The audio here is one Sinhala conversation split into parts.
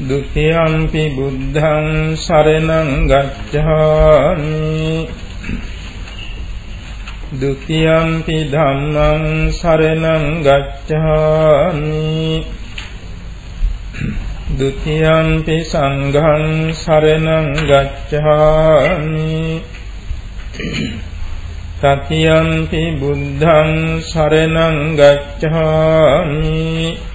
ဒ ුතියම්පි බුද්ධං සරණං ගච්ඡාමි ဒ ුතියම්පි ධම්මං සරණං ගච්ඡාමි ဒ ුතියම්පි සංඝං සරණං ගච්ඡාමි තතියම්පි බුද්ධං සරණං ගච්ඡාමි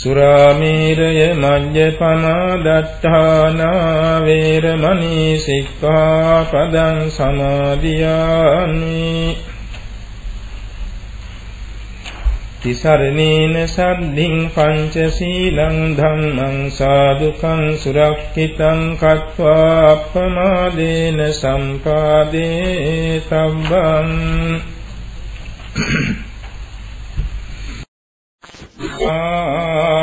සුරාමීරය මජ්ජපමා දත්තානා වේරමණී සික්ඛාපදං සමාදියාමි. තිසරණේන සද්ධින් පංචශීලං ධම්මං සාදුකං සුරක්ෂිතං කତ୍වා අප්පමාදේන සම්පාදේ තබ්බං.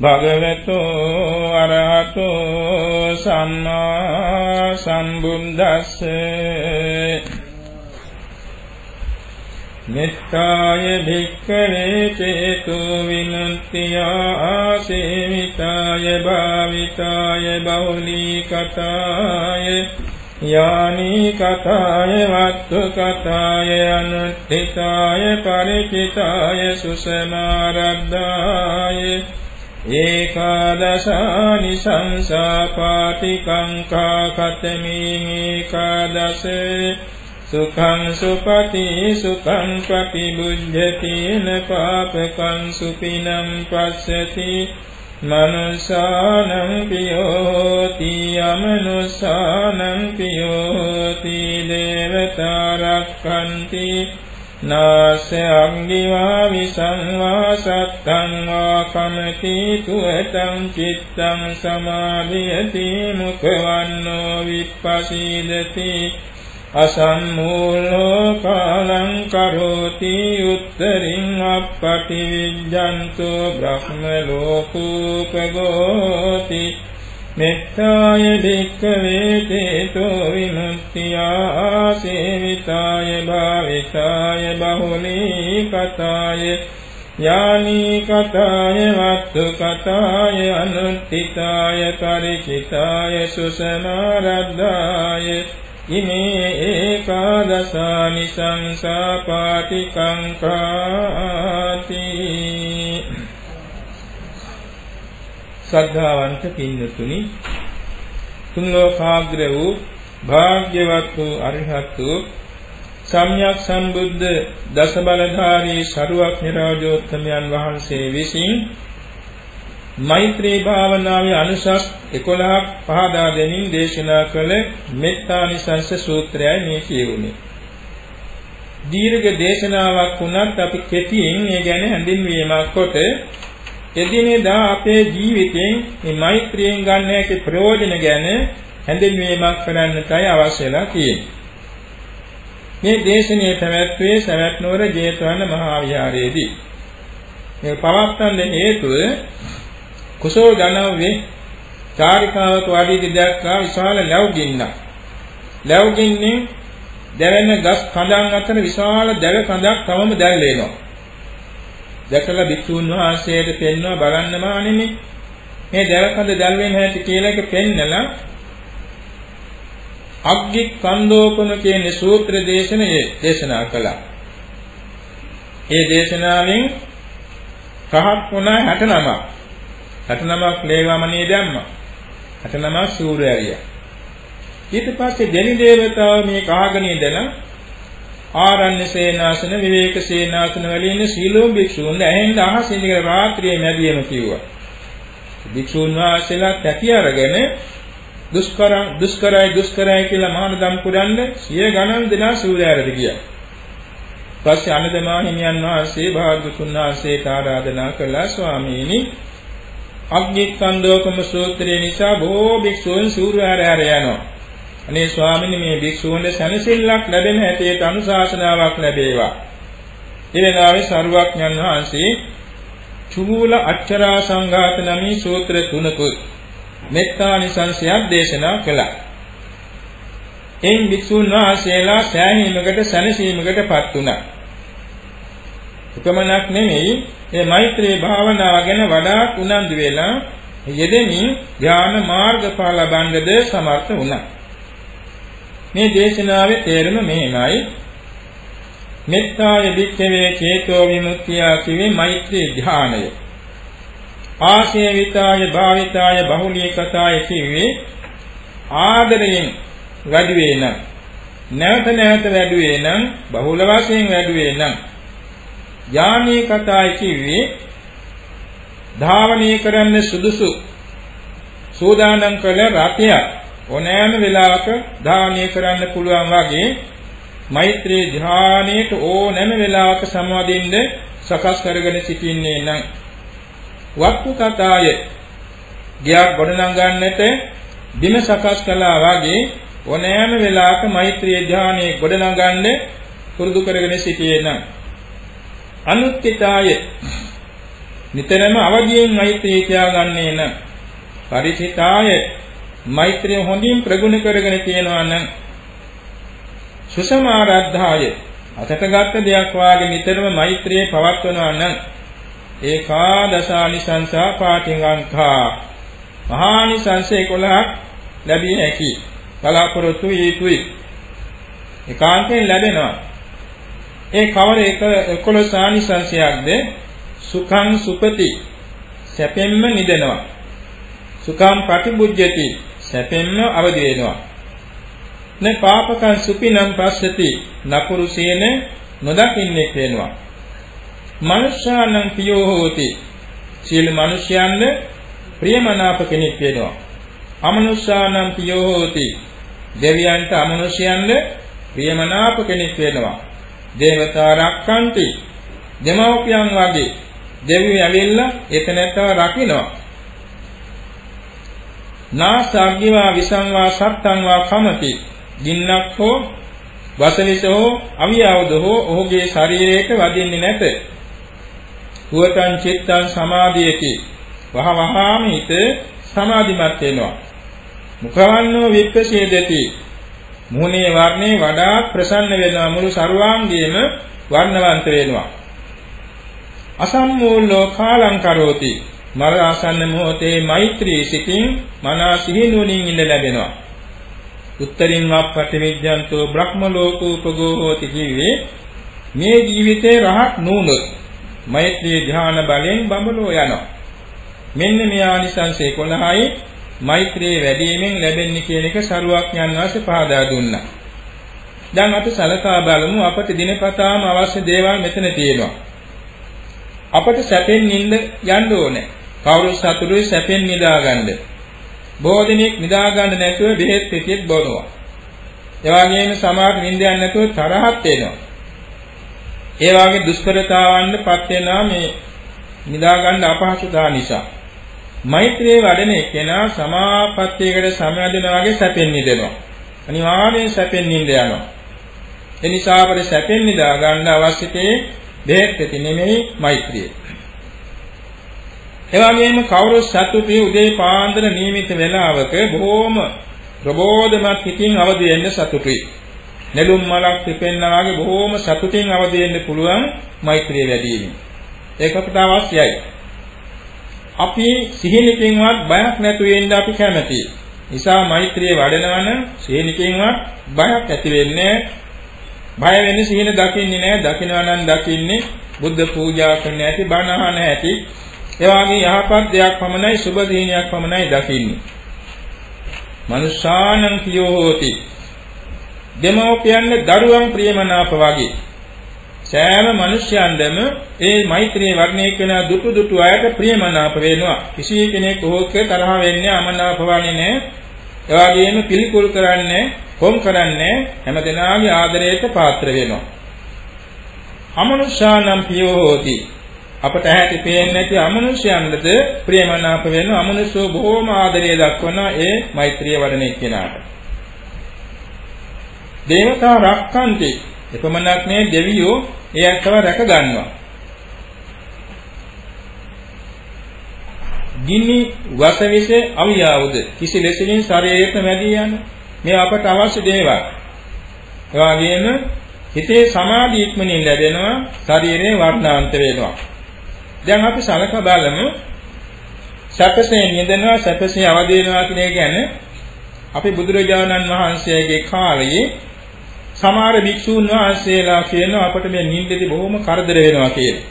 භගවතු අරහතෝ සම්මා සම්බුද්දස්ස. මෙත්තාය භික්ඛවේ චේතු විමුක්තිය ආසේවිතාය භාවිතාය බෞලී කතාය යානි කතාය වත්තු කතාය අනුත්ථිතාය පරිචිතාය සුසමාරද්ධාය ඒකාදශානි සංසාපාටිකංකා කතමී ඒකාදශ සුඛං සුපති සුඛං පටිබුද්ධතින පාපකං සුපිනම් පස්සති මනුසානං පියෝති අමනුසානං පියෝති දේවතා රක්ඛන්ති නාස අංගිවා විසංවා සත්තං වා කමති තුවතං චිත්තං සමාධියති මුඛවන්නෝ විප්පසීදති අසම්මූලෝ කාලං කරෝති උත්තරින් අප්පටි විජ්ජන්තෝ බ්‍රහ්ම ලෝකූපගෝති මෙත්තාය භික්ඛවේ තේතෝ විමුක්තියා ආසේවිතාය භාවිතාය බහුලී කතාය යානී කතාය වත්තු කතාය අනුත්ථිතාය පරිචිතාය සුසමාරද්ධාය ඉමේ ඒකාදසානි සංසාපාටිකංකාති ශ්‍රද්ධාවන්ත පින්නතුනි තුන් ලෝකාග්‍ර වූ භාග්‍යවත් වූ අරිහත් වූ සම්්‍යක් සම්බුද්ධ දස බලධාරී ශරුවක් නිරෝධෝත්තමයන් වහන්සේ විසින් මෛත්‍රී භාවනාවේ අනුසස් 11ක් පහදා දෙමින් දේශනා කළ මෙත්තානිසංස සූත්‍රයයි මේ කියුනේ. දීර්ඝ දේශනාවක් වුණත් අපි කෙටියෙන් මේ ගැන හැඳින්වීමක් කොට එදිනෙදා අපේ ජීවිතෙන් මේ මෛත්‍රියෙන් ගන්න හැකි ප්‍රයෝජන ගැන හැඳින්වීමක් කරන්නටයි අවශ්‍යලා තියෙන්නේ. මේ දේශනාවේ පැවැත්වුවේ සවැත් නුවර ජේතවන මහා විහාරයේදී. මේ පවත්වන්න හේතුව කුසෝ ජනවේ චාරිකාවක වඩීදී දැක්කා විශාල ලැබ් ගින්නක්. ලැබ් ගින්නෙන් දැවෙන ගස් කඳන් අතර විශාල දැව කඳක් තවම දැල්ලේනවා. දැකලා භික්ෂුන් වහන්සේට පෙන්වලා බලන්න මානෙමේ මේ දැව කඳ දැල්වෙන හැටි කියලා එක පෙන්නලා අග්ගි කන්දෝපන කියන සූත්‍ර දේශනයේ දේශනා කළා. ඒ දේශනාවෙන් රහත් වුණා 69ක්. 69ක් ලේවමනේ දැම්මා. 69ක් සූර්යය. ඊට පස්සේ දෙනි දේවතාව මේ කහගෙන ඉඳලා ආරණ්‍ය සේනාසන විවේක සේනාසන වල ඉන්න සීලෝම් භික්ෂූන් ඇහෙන් අහසින් ඉඳලා රාත්‍රියේ මැදියම කිව්වා. භික්ෂූන් වහන්සේලා තැටි අරගෙන දුෂ්කර දුෂ්කරයි දුෂ්කරයි කියලා මහානදම් පුරන්න සිය ගණන් දෙනා සූර්යාරද ගියා. පස්සේ අනදමා හිමියන් වහන්සේ භාග්‍යතුන් වහන්සේට ආරාධනා කළා ස්වාමීනි අග්නිස්කන්ධෝපම සූත්‍රය නිසා බොහෝ භික්ෂූන් සූර්යාරයර යනවා. අනේ ස්වාමීනි මේ භික්ෂූන්ට සැනසෙල්ලක් ලැබෙන හැටියට අනුශාසනාවක් ලැබේවා. ඊළඟාවේ සරුවක්ඥන් වහන්සේ චූල අච්චරා සංඝාත නමී සූත්‍ර තුනකුත් මෙත්තානිසංසයක් දේශනා කළා. එයින් භික්ෂූන් වහන්සේලා සෑහීමකට සැනසීමකටපත් වුණා. උපමනක් නෙමෙයි මේ මෛත්‍රී භාවනාව ගැන වඩාත් උනන්දු වෙලා යෙදෙමින් ඥාන මාර්ගඵල ලබන්නද සමර්ථ වුණා. මේ දේශනාවේ තේරුම මෙහෙමයි. මෙත්තාය වික්ඛවේ චේතෝ විමුක්තිය කිවේ මෛත්‍රී ධානය. ආශේවිතාය භාවිතාය බහුලීකතාය කිවේ ආදරයෙන් වැඩි වේ නම් නැවත නැවත වැඩි වේ නම් බහුල වශයෙන් වැඩි වේ නම් යාමී කතායි කිව්වේ ධාවනීය කරන්න සුදුසු සූදානම් කළ රතයක් ඕනෑම වෙලාවක ධාවනීය කරන්න පුළුවන් වගේ මෛත්‍රී ධානයේට ඕනෑම වෙලාවක සමවදින්න සකස් කරගෙන සිටින්නේ නම් වක්තු කතාය ගියක් ගොඩනගන්නට බිම සකස් කළා වගේ ඕනෑම වෙලාවක මෛත්‍රී ධානයේ ගොඩනගන්න පුරුදු කරගෙන සිටියේ නම් අනුත්ථිතාය නිතරම අවදියෙන් මෛත්‍රිය තියාගන්නේ නම් පරිචිතාය මෛත්‍රිය හොඳින් ප්‍රගුණ කරගෙන තියෙනවා නම් සුසමාරද්ධාය. අතට ගත්ත දෙයක් වාගේ නිතරම මෛත්‍රිය පවත්වනවා නම් ඒකාදශානිසංසා පාටිංගංකා මහානිසංස 11ක් ලැබිය හැකි. බලාපොරොත්තු යුතුයි. ඒකාන්තයෙන් ලැබෙනවා. ඒ කවර එක 11 ආනිසංශයක්ද? සුඛං සුපති. සැපෙන්ම නිදෙනවා. සුඛම් ප්‍රතිබුද්ධති. සැපෙන්ම අවදි වෙනවා. න පාපකං සුපිනම් පස්සති නපුරු සේන නොදකින්නේ වෙනවා. මනුෂ්‍යානං පියෝ හෝති. සියලු මිනිසයන්ද ප්‍රියමනාප කෙනෙක් වෙනවා. අමනුෂ්‍යානං පියෝ හෝති. දෙවියන්ට අමනුෂ්‍යයන්ද ප්‍රියමනාප කෙනෙක් වෙනවා. දේවතා රක්칸ති. දෙමව්පියන් වගේ දෙවියෝ ඇවිල්ලා එතනට රකින්නවා. නාසග්ගිවා විසංවා සත්තංවා කමති ගින්නක් හෝ වසවිස හෝ අවියවද හෝ ඔහුගේ ශරීරයට වදින්නේ නැත. පුවතං චිත්තං සමාධියති. වහ වහාම හිත සමාධිමත් වෙනවා. මුඛවන්නෝ විප්පසේදති. මුහුණේ වර්ණේ වඩා ප්‍රසන්න වෙනවා මුළු ਸਰවාංගයේම වර්ණවන්ත වෙනවා. අසම්මූලෝ කාලං කරෝති මර ආසන්න මොහොතේ මෛත්‍රී සිතින් මනා සිහිනුවණින් ඉඳ ලැබෙනවා. උත්තරින් වප්පටි විද්‍යන්තෝ බ්‍රහ්ම ලෝකෝපගෝ හෝති කිව්වේ මේ ජීවිතේ රහත් නුනොත් මෛත්‍රී ධ්‍යාන බලෙන් බඹලෝ යනවා. මෙන්න මේ ආනිසංස 11යි මෛත්‍රී වැඩිමෙන් ලැබෙන්නේ කියන එක සරුවක්ඥන් වහන්සේ පහදා දුන්නා. දැන් අපි සලකා බලමු අපට දිනපතාම අවශ්‍ය දේවල් මෙතන තියෙනවා. අපට සැපෙන් නිින්ද යන්න ඕනේ. කවුරු සතුටුයි සැපෙන් නිදාගන්න. බොහෝ දිනෙක නිදාගන්න නැතුව බෙහෙත් පිටිත් බොනවා. ඒ වගේම සමහර නිින්දයන් නැතුව තරහත් වෙනවා. ඒ වගේ දුෂ්කරතාවන්ටපත් වෙනා මේ නිදාගන්න අපහසුතාව නිසා. මෛත්‍රියේ වඩන කෙනා සමාපත්තියකට සමවැදෙනා වගේ සැපෙන් නිදෙනවා. අනිවාර්යෙන් සැපෙන් නිින්ද යනවා. ඒ නිසා අපට සැපෙන් නිදා ගන්න අවශ්‍යතේ බෙහෙත් පිටි නෙමෙයි මෛත්‍රිය. එවැගේම කවුරු සතුටුයි උදේ පාන්දර නියමිත වේලාවක බොහෝම ප්‍රබෝධමත් හිතින් අවදි වෙන්න සතුටුයි. නෙළුම් මලක් පිපෙන්නා වගේ බොහෝම සතුටින් අවදි වෙන්න පුළුවන් මෛත්‍රිය වැඩි වීම. ඒක අපට අවශ්‍යයි. අපි සිහිනකින්වත් බයක් නැතුව ඉන්න අපි කැමතියි. නිසා මෛත්‍රිය වඩනවා නම් සිහිනකින්වත් බයක් ඇති වෙන්නේ බය වෙන්නේ සිහින දකින්නේ නැහැ. දකිනවා නම් දකින්නේ බුද්ධ පූජා කරන්න ඇති බණ අහන ඇති ඒ වගේ යහපත් දෙයක් පමණයි සුබ දිනයක් පමණයි දකින්නේ. මනුෂානං කියෝ හෝති. දෙමෝපියන් දරුවන් ප්‍රියමනාප වගේ. සෑම මිනිසයන්දම ඒ මෛත්‍රී වර්ණය කරන දුටු දුටු අයට ප්‍රියමනාප වෙනවා. කිසි කෙනෙක් ඕක තරහ වෙන්නේ අමනාප වන්නේ නැහැ. ඒ වගේම පිළිකුල් කරන්නේ, කොම් කරන්නේ හැමදෙනාගේ ආදරයට පාත්‍ර වෙනවා. අමනුෂානම් පියෝ හෝති. අපට ඇහැටි පේන්නේ නැති අමනුෂ්‍යයන්ටද ප්‍රියමනාප වෙන අමනුෂ්‍යෝ බොහෝම ආදරය දක්වන ඒ මෛත්‍රිය වඩන එක්කෙනාට. දේවතා රක්칸ති එපමණක් නේ දෙවියෝ ඒ අත්ව රැක ගන්නවා. ගිනි වසවිස අවියාවුද කිසි ලෙසකින් ශරීරයට වැඩි යන මේ අපට අවශ්‍ය දේවල්. ඒ වගේම හිතේ සමාධි ඉක්මනින් ලැබෙනවා ශරීරේ වර්ණාන්ත වෙනවා. දැන් අපි සලකා බලමු සැපසේ නිදනවා සැපසේ අවදි වෙනවා කියන එක ගැන අපි බුදුරජාණන් වහන්සේගේ කාලයේ සමහර භික්ෂූන් වහන්සේලා කියනවා අපට මේ නිින්දේදී බොහොම කරදර වෙනවා කියලා.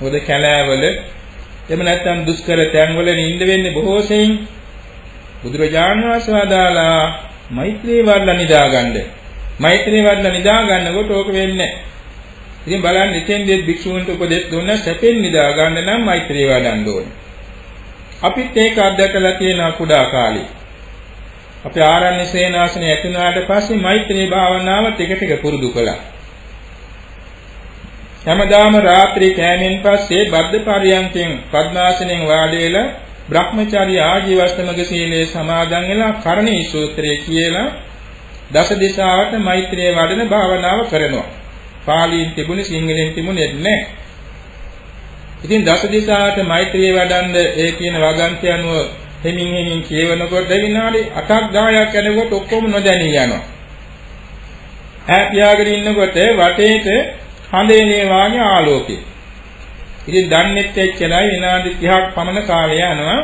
මොකද කැලෑවල එහෙම නැත්නම් දුෂ්කර තැන්වල නිින්ද වෙන්නේ බොහෝ සෙයින් බුදුරජාණන් වහන්සේ වදාලා මෛත්‍රී වර්ණ නිදාගන්න. මෛත්‍රී වර්ණ නිදාගන්නකොට ඕක වෙන්නේ නැහැ. ඉතින් බලන්න ඉතින්දී භික්ෂූන්ට උපදෙස් දුන්න සැපෙන් නිදා ගන්න නම් මෛත්‍රිය වඩන්න ඕනේ. අපිත් ඒක අත්දැකලා තියෙන කුඩා කාලේ. අපි ආරණ්‍ය සේනාසනය ඇතුණාට පස්සේ මෛත්‍රී භාවනාව ටික ටික පුරුදු කළා. හැමදාම රාත්‍රී කෑමෙන් පස්සේ බද්ධ පරියන්කෙන් පద్මාසනෙන් වාඩි වෙලා Brahmacharya ආජීවස්තමක සීලේ සමාදන් වෙලා කරණී සූත්‍රය කියලා දස දිශාවට මෛත්‍රිය වඩන භාවනාව කරනවා. පාලියෙන් තිබුණේ සිංහලෙන් තිබුණේ නැහැ. ඉතින් දස දිශාවට මෛත්‍රිය වඩන්න ඒ කියන වගන්ති අනුව හිමින් හිමින් කියවනකොට විනාඩි 8ක් 10ක් යනකොට ඔක්කොම නොදැනී යනවා. ඈ පියාගෙන ඉන්නකොට වටේට හඳේනේ වාගේ ආලෝකය. ඉතින් දන්නේත් එච්චරයි විනාඩි 30ක් පමණ කාලය යනවා.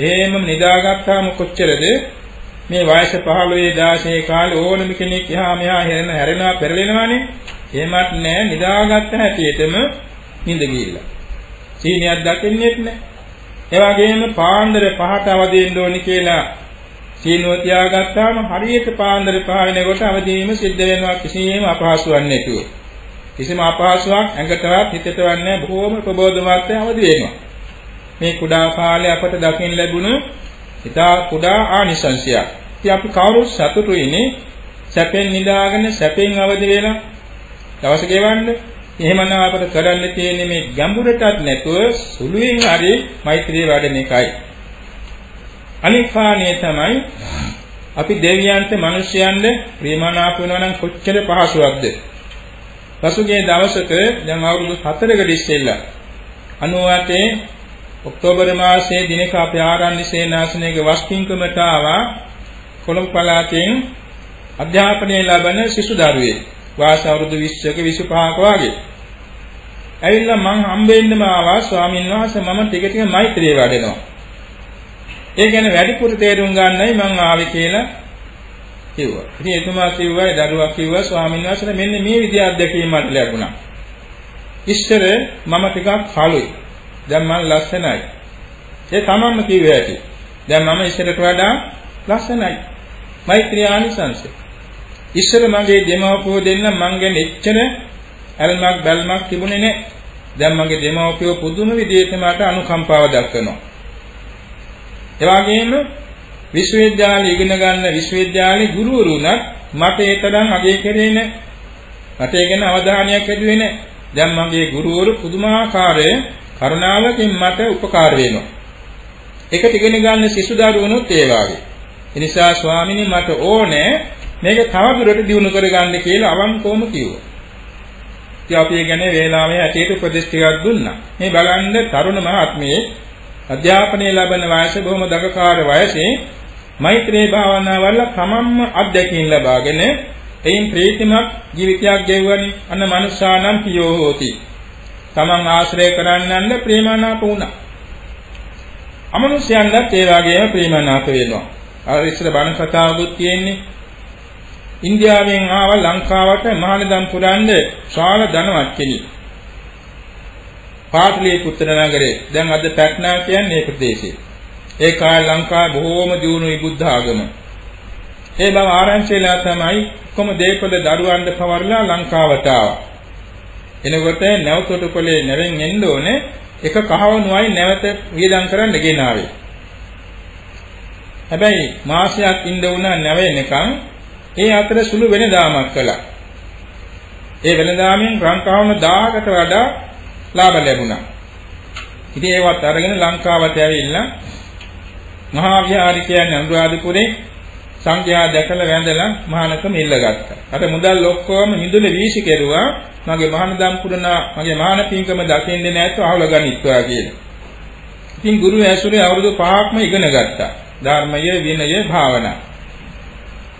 එහෙම නිදාගත්තාම කොච්චරද මේ වයස 15 16 කාලේ ඕනම කෙනෙක් එහා මෙහා හැරෙන හැරෙනවා පෙරලෙනවානේ එහෙමත් නැහැ නිදාගත්ත හැටියටම නිඳ ගිහිල්ලා. සීනියක් දකින්නෙත් නැහැ. ඒ වගේම පාන්දර පහට අවදි වෙන්න ඕනි කියලා සීනුව තියාගත්තාම හරියට පාන්දර පහ වෙනකොට අවදි වීම සිද්ධ වෙනවා කිසියම් අපහසුයක් නැතුව. කිසිම අපහසුයක් ඇඟටවත් හිතටවත් නැහැ බොහෝම ප්‍රබෝධමත් අවදි වෙනවා. මේ කුඩා කාලේ අපට දකින්න ලැබුණු ඉතා කුඩා ආනිසංශයක්. ඉතින් අපි කවුරුත් සතුටුයිනේ සැපෙන් නිදාගෙන සැපෙන් අවදි වෙලා දවස ගෙවන්න. එහෙමනම් අපට කරන්න තියෙන්නේ මේ ගැඹුරටත් නැතුව සුළුෙන් හරි මෛත්‍රිය වැඩෙන එකයි. අනික් කාණේ තමයි අපි දෙවියන්ට මිනිස්යන්ට ප්‍රේමනාප වෙනවා නම් කොච්චර පහසුවක්ද? පසුගිය දවසක දැන් අවුරුදු 4කට ඉස්සෙල්ලා 98 ඔක්තෝබර් මාසයේ දිනක අපේ ආරණ්‍ය සේනාසනයේ වස්තිංකමට ආවා කොළඹ පළාතෙන් අධ්‍යාපනය ලබන සිසු දරුවෙක් වාස අවුරුදු 20ක 25ක වගේ. ඇවිල්ලා මං හම්බෙන්නම ආවා ස්වාමීන් වහන්සේ මම ටික ටික මෛත්‍රිය වඩනවා. ඒ කියන්නේ වැඩිපුර තේරුම් ගන්නයි මං ආවේ කියලා කිව්වා. ඉතින් එතුමා කිව්වා දරුවා කිව්වා ස්වාමීන් වහන්සේ මෙන්න මේ විදිහ අත්දැකීම් මට ලැබුණා. ඉස්සර මම ටිකක් කලුයි. දැන් මම ලස්සනයි. ඒ තමන්ම කිව්වේ ඇති. දැන් මම ඉස්සරට වඩා ලස්සනයි. මෛත්‍රී ආනිසංසය. ඉස්සර මගේ දෙමව්පියෝ දෙන්න මං ගැන එච්චර ඇල්මක් බැල්මක් තිබුණේ නැහැ. දැන් මගේ දෙමව්පියෝ පුදුම විදිහට මට අනුකම්පාව දක්වනවා. ඒ වගේම විශ්වවිද්‍යාලය ඉගෙන ගන්න විශ්වවිද්‍යාලේ ගුරුවරු උනත් මට ඒ තරම් අගය කරේ නැහැ. මට ඒ ගැන අවධානයක් ඇදුවේ නැහැ. දැන් මගේ ගුරුවරු පුදුමාකාර කරුණාවකින් මට උපකාර වෙනවා. ඒකට ඉගෙන ගන්න සිසු දරුවනුත් ඒ වාගේ. ඒ නිසා ස්වාමිනී මට ඕනේ මේක තවදුරට දියුණු කරගන්න කියලා අවංකවම කිව්වා. ඉතින් අපි ගැන වේලාවේ ඇටේට උපදෙස් ටිකක් දුන්නා. මේ බලන්න තරුණ මහත්මියේ අධ්‍යාපනය ලබන වයස බොහොම දගකාර වයසේ මෛත්‍රී භාවනාව වල තමන්ම අත්දැකීම් ලබාගෙන එයින් ප්‍රීතිමත් ජීවිතයක් ගෙවුවනි අන්න මනුෂ්‍යානම් පියෝ හෝති. තමන් ආශ්‍රය කරන්නන්න ප්‍රේමනාප වුණා. අමනුෂ්‍යයන්වත් ඒ වගේම ප්‍රේමනාප වෙනවා. අර ඉස්සර බණ කතාවකුත් තියෙන්නේ. ඉන්දියාවෙන් ආව ලංකාවට මහානදම් පුරන්න ශාල ධනවත් කෙනෙක්. පාටලිපුත්‍ර නගරේ දැන් අද පැට්නා කියන්නේ ඒ ප්‍රදේශේ. ඒ කාලේ ලංකාවේ බොහෝම දියුණුයි බුද්ධ ආගම. ඒ බව ආරංචිලා තමයි කොම දේපල දරුවන්ට පවර්ලා ලංකාවට ආවා. එනකොට නැවතොටුපලේ නැවෙන් එන්න ඕනේ එක කහවණුවයි නැවත වියදම් කරන්න ගෙනාවේ. හැබැයි මාසයක් ඉඳ වුණා නැවෙනකන් ඒ අතර සුළු වෙනදාමක් කළා. ඒ වෙනදාමින් රංකාවම 1000කට වඩා ලාභ ලැබුණා. ඉතින් ඒවත් අරගෙන ලංකාවට ඇවිල්ලා මහා විහාරි කියන්නේ අනුරාධපුරේ සංඝයා දැකලා වැඳලා මහානකම ඉල්ලගත්තා. අර මුදල් ඔක්කොම මිදුලේ වීසි කෙරුවා. මගේ මහානදම් පුරනා මගේ මහාන පින්කම දකින්නේ නැත්නම් අහුල ගනිත්වා කියලා. ඉතින් ගුරු ඇසුරේ අවුරුදු 5ක්ම ඉගෙන ගත්තා. ධර්මය, විනය, භාවනා.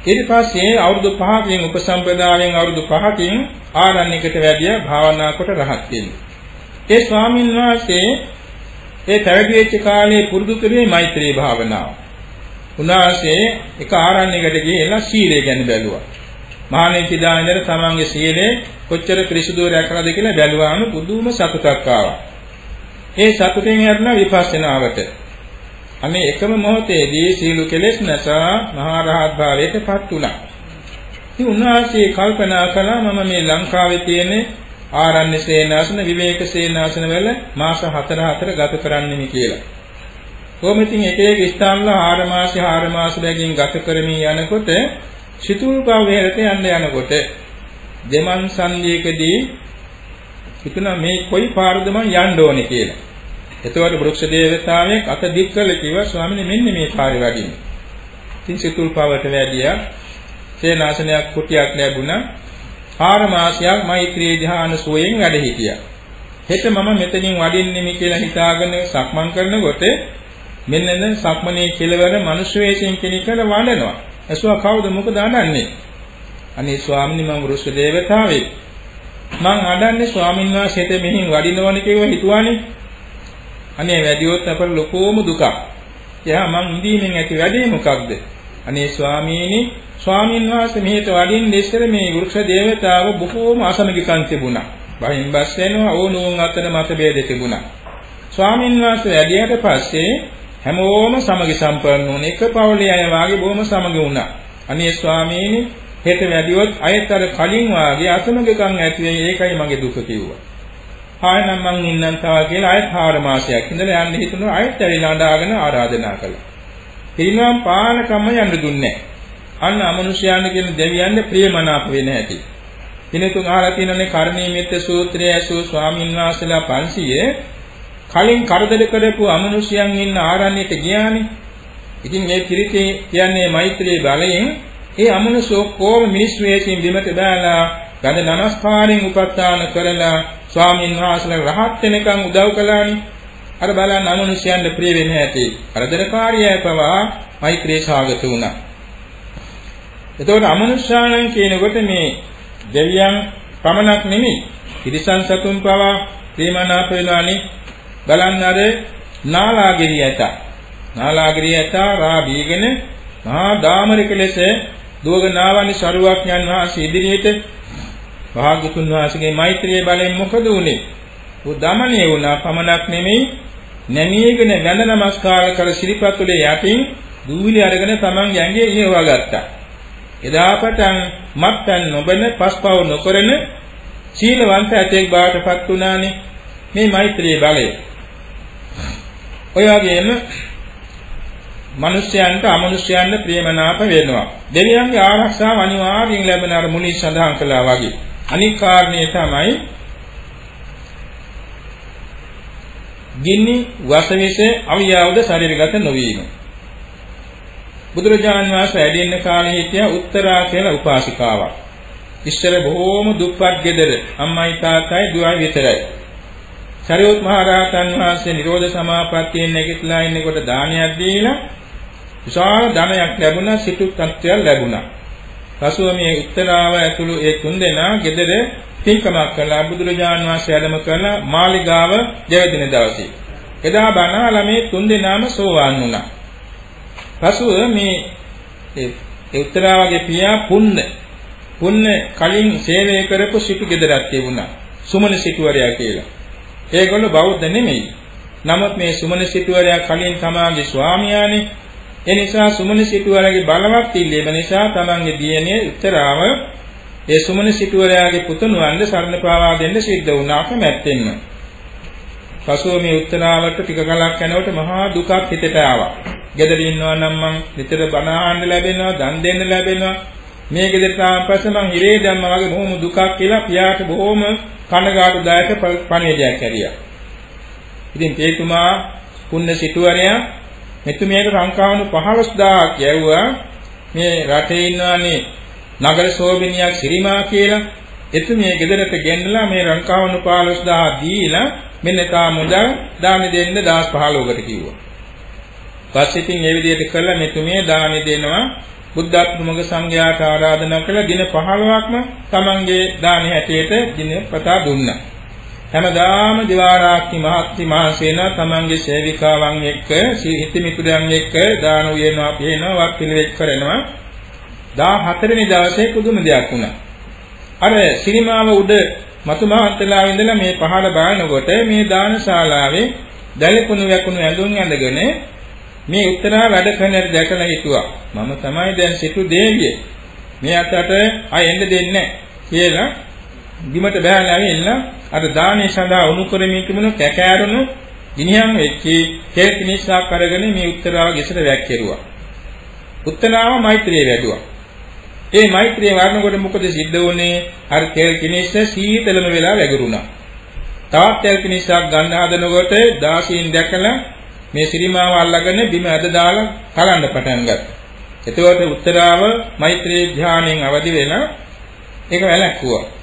ඊට පස්සේ අවුරුදු 5කින් උපසම්පදායෙන් අවුරුදු 5කින් ආරණ්‍යයකට වැඩිය භාවනා කොට රහත් වෙන්නේ. ඒ ස්වාමීන් වහන්සේ ඒ පැවිදි වෙච්ච කාලේ පුරුදු කරේ මෛත්‍රී භාවනාව. උන්වහන්සේ එක ආරණ්‍යයකට ගිහිල්ලා සීලය ගැන බැලුවා. මහානේතිදා ඉඳලා තමන්ගේ සීලය කොච්චර පිරිසුදු රැකලාද කියලා බැලුවාම පුදුම සතුටක් ආවා. ඒ සතුටෙන් යන විපස්සනාවට අනේ එකම මොහොතේදී සීල කෙලෙස් නැසා මහා රහත් භාවයටපත් වුණා. ඉතින් උන්වහන්සේ කල්පනා කළා මම මේ ලංකාවේ තියෙන ආරණ්‍ය සේනාසන විවේක සේනාසන වල මාස 4 4 ගත කරන්නෙමි කියලා. කොහොම ඉතින් එක එක ස්ථානවල 4 මාස 4 මාස බැගින් ගත කරමින් යනකොට සිතුල් භවයට යන්න යනකොට දෙමන් සංදීකදී හිතුණා මේ කොයි පාරද මං යන්න ඕනේ කියලා. එතකොට වෘක්ෂ දේවතාවෙක් අත දික් කළ කිව්වා ස්වාමීනි මෙන්න මේ පාරේ වඩින්න. ඉතින් සිතුල් පවට වැඩියා. සේනාසනයක් කුටියක් ලැබුණා. ආර මාසයක් මෛත්‍රී ධ්‍යාන සෝයෙන් වැඩ හිටියා. හෙට මම මෙතනින් වඩින්නෙමි කියලා හිතාගෙන සක්මන් කරනකොට මෙන්න දැන් සක්මනේ කෙලවර මිනිස් වේශයෙන් කෙනෙක් වඩනවා. ඇසුවා කවුද මොකද අඩන්නේ? අනේ ස්වාමීනි මම වෘෂ්ඨ දේවතාවෙක්. මං අඩන්නේ ස්වාමීන් වහන්සේට මෙහින් වඩිනවනේ කියලා හිතුවානේ. අනේ වැඩිවොත් අපර ලොකෝම දුකක්. එයා මං ඉඳීමෙන් ඇති වැඩේ මොකක්ද? අනේ ස්වාමීනි ස්වාමීන් වහන්සේ මෙහෙට වඩින්න ඉස්සර මේ වෘක්ෂ දේවතාව බොහෝම අසමගිකන් තිබුණා. බහින් බස් වෙනවා ඕනෝන් අතර මතභේද තිබුණා. ස්වාමීන් වහන්සේ වැඩියට පස්සේ හැමෝම සමගි සම්පන්න වුණේ එක පවුලේ අය වාගේ බොහොම සමගි වුණා. අනේ ස්වාමීනි හෙට වැඩිවොත් අයත් අර කලින් වාගේ අසමගකම් ඇති වෙයි ඒකයි මගේ දුක කිව්වා. ආයෙනම් මං ඉන්නම් තා කියලා ආයෙත් 4 මාසයක් ඉඳලා යන්න හිතුණා ආයෙත් ඇවිල්ලා අඬාගෙන ආරාධනා කළා. පිරිනවම් පානකම යන්න දුන්නේ අන්න අමනුෂ්‍යයන් කියන දෙවියන්ගේ ප්‍රියමනාප වෙන හැටි. දිනතුන් අහලා තියෙනනේ කර්ණීයමිත සූත්‍රය ඇසූ ස්වාමින් වහන්සේලා 500 කලින් කරදර කරපු අමනුෂ්‍යයන් ඉන්න ආරණ්‍යයට ගියානේ. ඉතින් මේ පිරිතේ කියන්නේ මෛත්‍රී බලයෙන් ඒ අමනුෂ්‍ය කොම මිනිස් වේසින් බිමට දාලා ගඳ නමස්කාරයෙන් උපස්ථාන කරලා ස්වාමීන් වහන්සේලා රහත් වෙනකන් උදව් කළානේ. අර බලන්න අමනුෂ්‍යයන්ට ප්‍රිය වෙන හැටි. කරදරකාරියය පවා මෛත්‍රී සාගත වුණා. එතකොට අමනුෂ්‍යාණන් කියනකොට මේ දෙවියන් පමණක් නෙමෙයි. තිරිසන් සතුන් පවා ප්‍රේමනාප වෙනවානේ. බලන්න අර නාලාගිරිය ඇත. නාලාගිරිය ඇත රාබීගෙන මහා දාමරික ලෙස දුවගෙන ආවනි සරුවක් යන වහන්සේ ඉදිරියට භාග්‍යතුන් වහන්සේගේ මෛත්‍රියේ බලයෙන් මොකද උනේ? ਉਹ දමණය වුණා පමණක් නෙමෙයි නැමීගෙන වැඳ නමස්කාර කර ශිරිපතුලේ යටින් දූවිලි අරගෙන Taman යැඟේ ඉහවා ගත්තා. එදා පටන් මත්පැන් නොබන පස්පව නොකරන සීලවන්ත ඇතෙක් බාටපත් වුණානේ මේ මෛත්‍රියේ බලය. ඔය වගේම මිනිස්යන්ට අමනුෂ්‍යයන්ට ප්‍රේමනාප වෙනවා. දෙවියන්ගේ ආරක්ෂාව අනිවාර්යෙන් ලැබෙන අර මුලින් සඳහන් කළා වගේ. අනික් කාරණේ තමයි ගින්නි වසවිස අවියාවද ශරීරගත නොවීම. බුදුරජාණන් වහන්සේ වැඩෙන්න කාලේ හිටිය උත්තරා කියලා උපාසිකාවක්. ඉස්සර බොහෝම දුප්පත් ගෙදර අම්මයි තාත්තයි දුවයි විතරයි. සරියොත් මහ රහතන් වහන්සේ නිරෝධ සමාපත්තියෙන් නැගිටලා ඉන්නකොට දානයක් දීලා විශාල ධනයක් ලැබුණා සිටු තත්ත්වයක් ලැබුණා. පසුව මේ උත්තරාව ඇතුළු ඒ තුන්දෙනා ගෙදර පින්කමක් කළා බුදුරජාන් වහන්සේ වැඩම කරලා මාලිගාව දෙවදින දවසේ. එදා බණාලා මේ තුන්දෙනාම සෝවාන් වුණා. පසුව මේ ඒ උත්තරාවගේ පියා පුන්න පුන්න කලින් සේවය කරපු සිටු ගෙදරක් තිබුණා. සුමන සිටුවරයා කියලා. ඒගොල්ලෝ බෞද්ධ නෙමෙයි. නමුත් මේ සුමන සිටුවරයා කලින් තමාගේ ස්වාමියානේ. ඒ නිසා සුමන සිටුවරයාගේ බලවත් ඉල්ලීම නිසා තමන්ගේ දියණිය උත්තරාව ඒ සුමන සිටුවරයාගේ පුතුණුවන්ද සරණ පාවා දෙන්න සිද්ධ වුණා කැමැත්තෙන්ම. පසුව මේ උත්තරාවට ටික කලක් යනකොට මහා දුකක් හිතට ආවා. ගෙදර ඉන්නවා නම් මං නිතර බණ අහන්න ලැබෙනවා, දන් දෙන්න ලැබෙනවා. මේ ගෙදරට ආවන් පස්සේ මං හිරේ දැම්මා වගේ බොහොම දුකක් කියලා පියාට බොහොම කනගාටුදායක පණිවිඩයක් ඇරියා. ඉතින් තේතුමා පුන්න සිටුවරයා මෙතුමියට ලංකාවන 15000ක් යැවුවා මේ රටේ ඉන්නවනේ නගර සෝබිනියක් සිරිමා කියලා එතුමිය ගෙදරට ගෙන්නලා මේ ලංකාවන 15000 දීලා මෙන්න තා මුදල් දාන දෙන්න 1015කට කිව්වා. පස්සේ ඉතින් මේ විදිහට කළා මෙතුමිය දාන දෙනවා බුද්ධාත්මක සංඝයාට ආරාධනා කළ දින 15ක්ම තමන්ගේ දාන හැටියට දින පතා දුන්නා. හැමදාම දිවාරාත්‍රි මහත්ති මහසේන තමන්ගේ සේවිකාවන් එක්ක හිත මිතුරයන් එක්ක දාන උයනවා පිනවා වත් පිළිවෙත් කරනවා 14 වෙනි දවසේ පුදුම දෙයක් වුණා. අර සිරිමාව උඩ මතු මහත්තලා ඉඳලා මේ පහළ බලනකොට මේ දානශාලාවේ දැලකුණු වැකුණු ඇඳුම් ඇඳගෙන මේ උත්තරා වැඩ කරන දැකලා හිතුවා මම තමයි දැන් සිටු දේවිය. මේ අතට ආ එන්න දෙන්නේ කියලා බිමට බහලා ඇවිල්ලා අර දානේ සඳහා උණු කරමින් තිබුණු කැකෑරුණු ගිනියම් වෙච්චි තෙල් කිනිස්සක් අරගෙන මේ උත්තරාව ගෙසට වැක්කිරුවා. උත්තනාව මෛත්‍රිය වැඩුවා. ඒ මෛත්‍රිය වර්ණකොට මොකද සිද්ධ වුනේ? අර තෙල් කිනිස්ස සීතලම වෙලා වැගිරුණා. තවත් තෙල් කිනිස්සක් ගන්න හදනකොට දාසීන් දැකලා මේ සිරිමාව අල්ලගෙන බිම ඇද දාලා කලන්න පටන් ගත්තා. එතකොට උත්තරාව මෛත්‍රී ධානයෙන් අවදි වෙලා ඒක වැළැක්වුවා.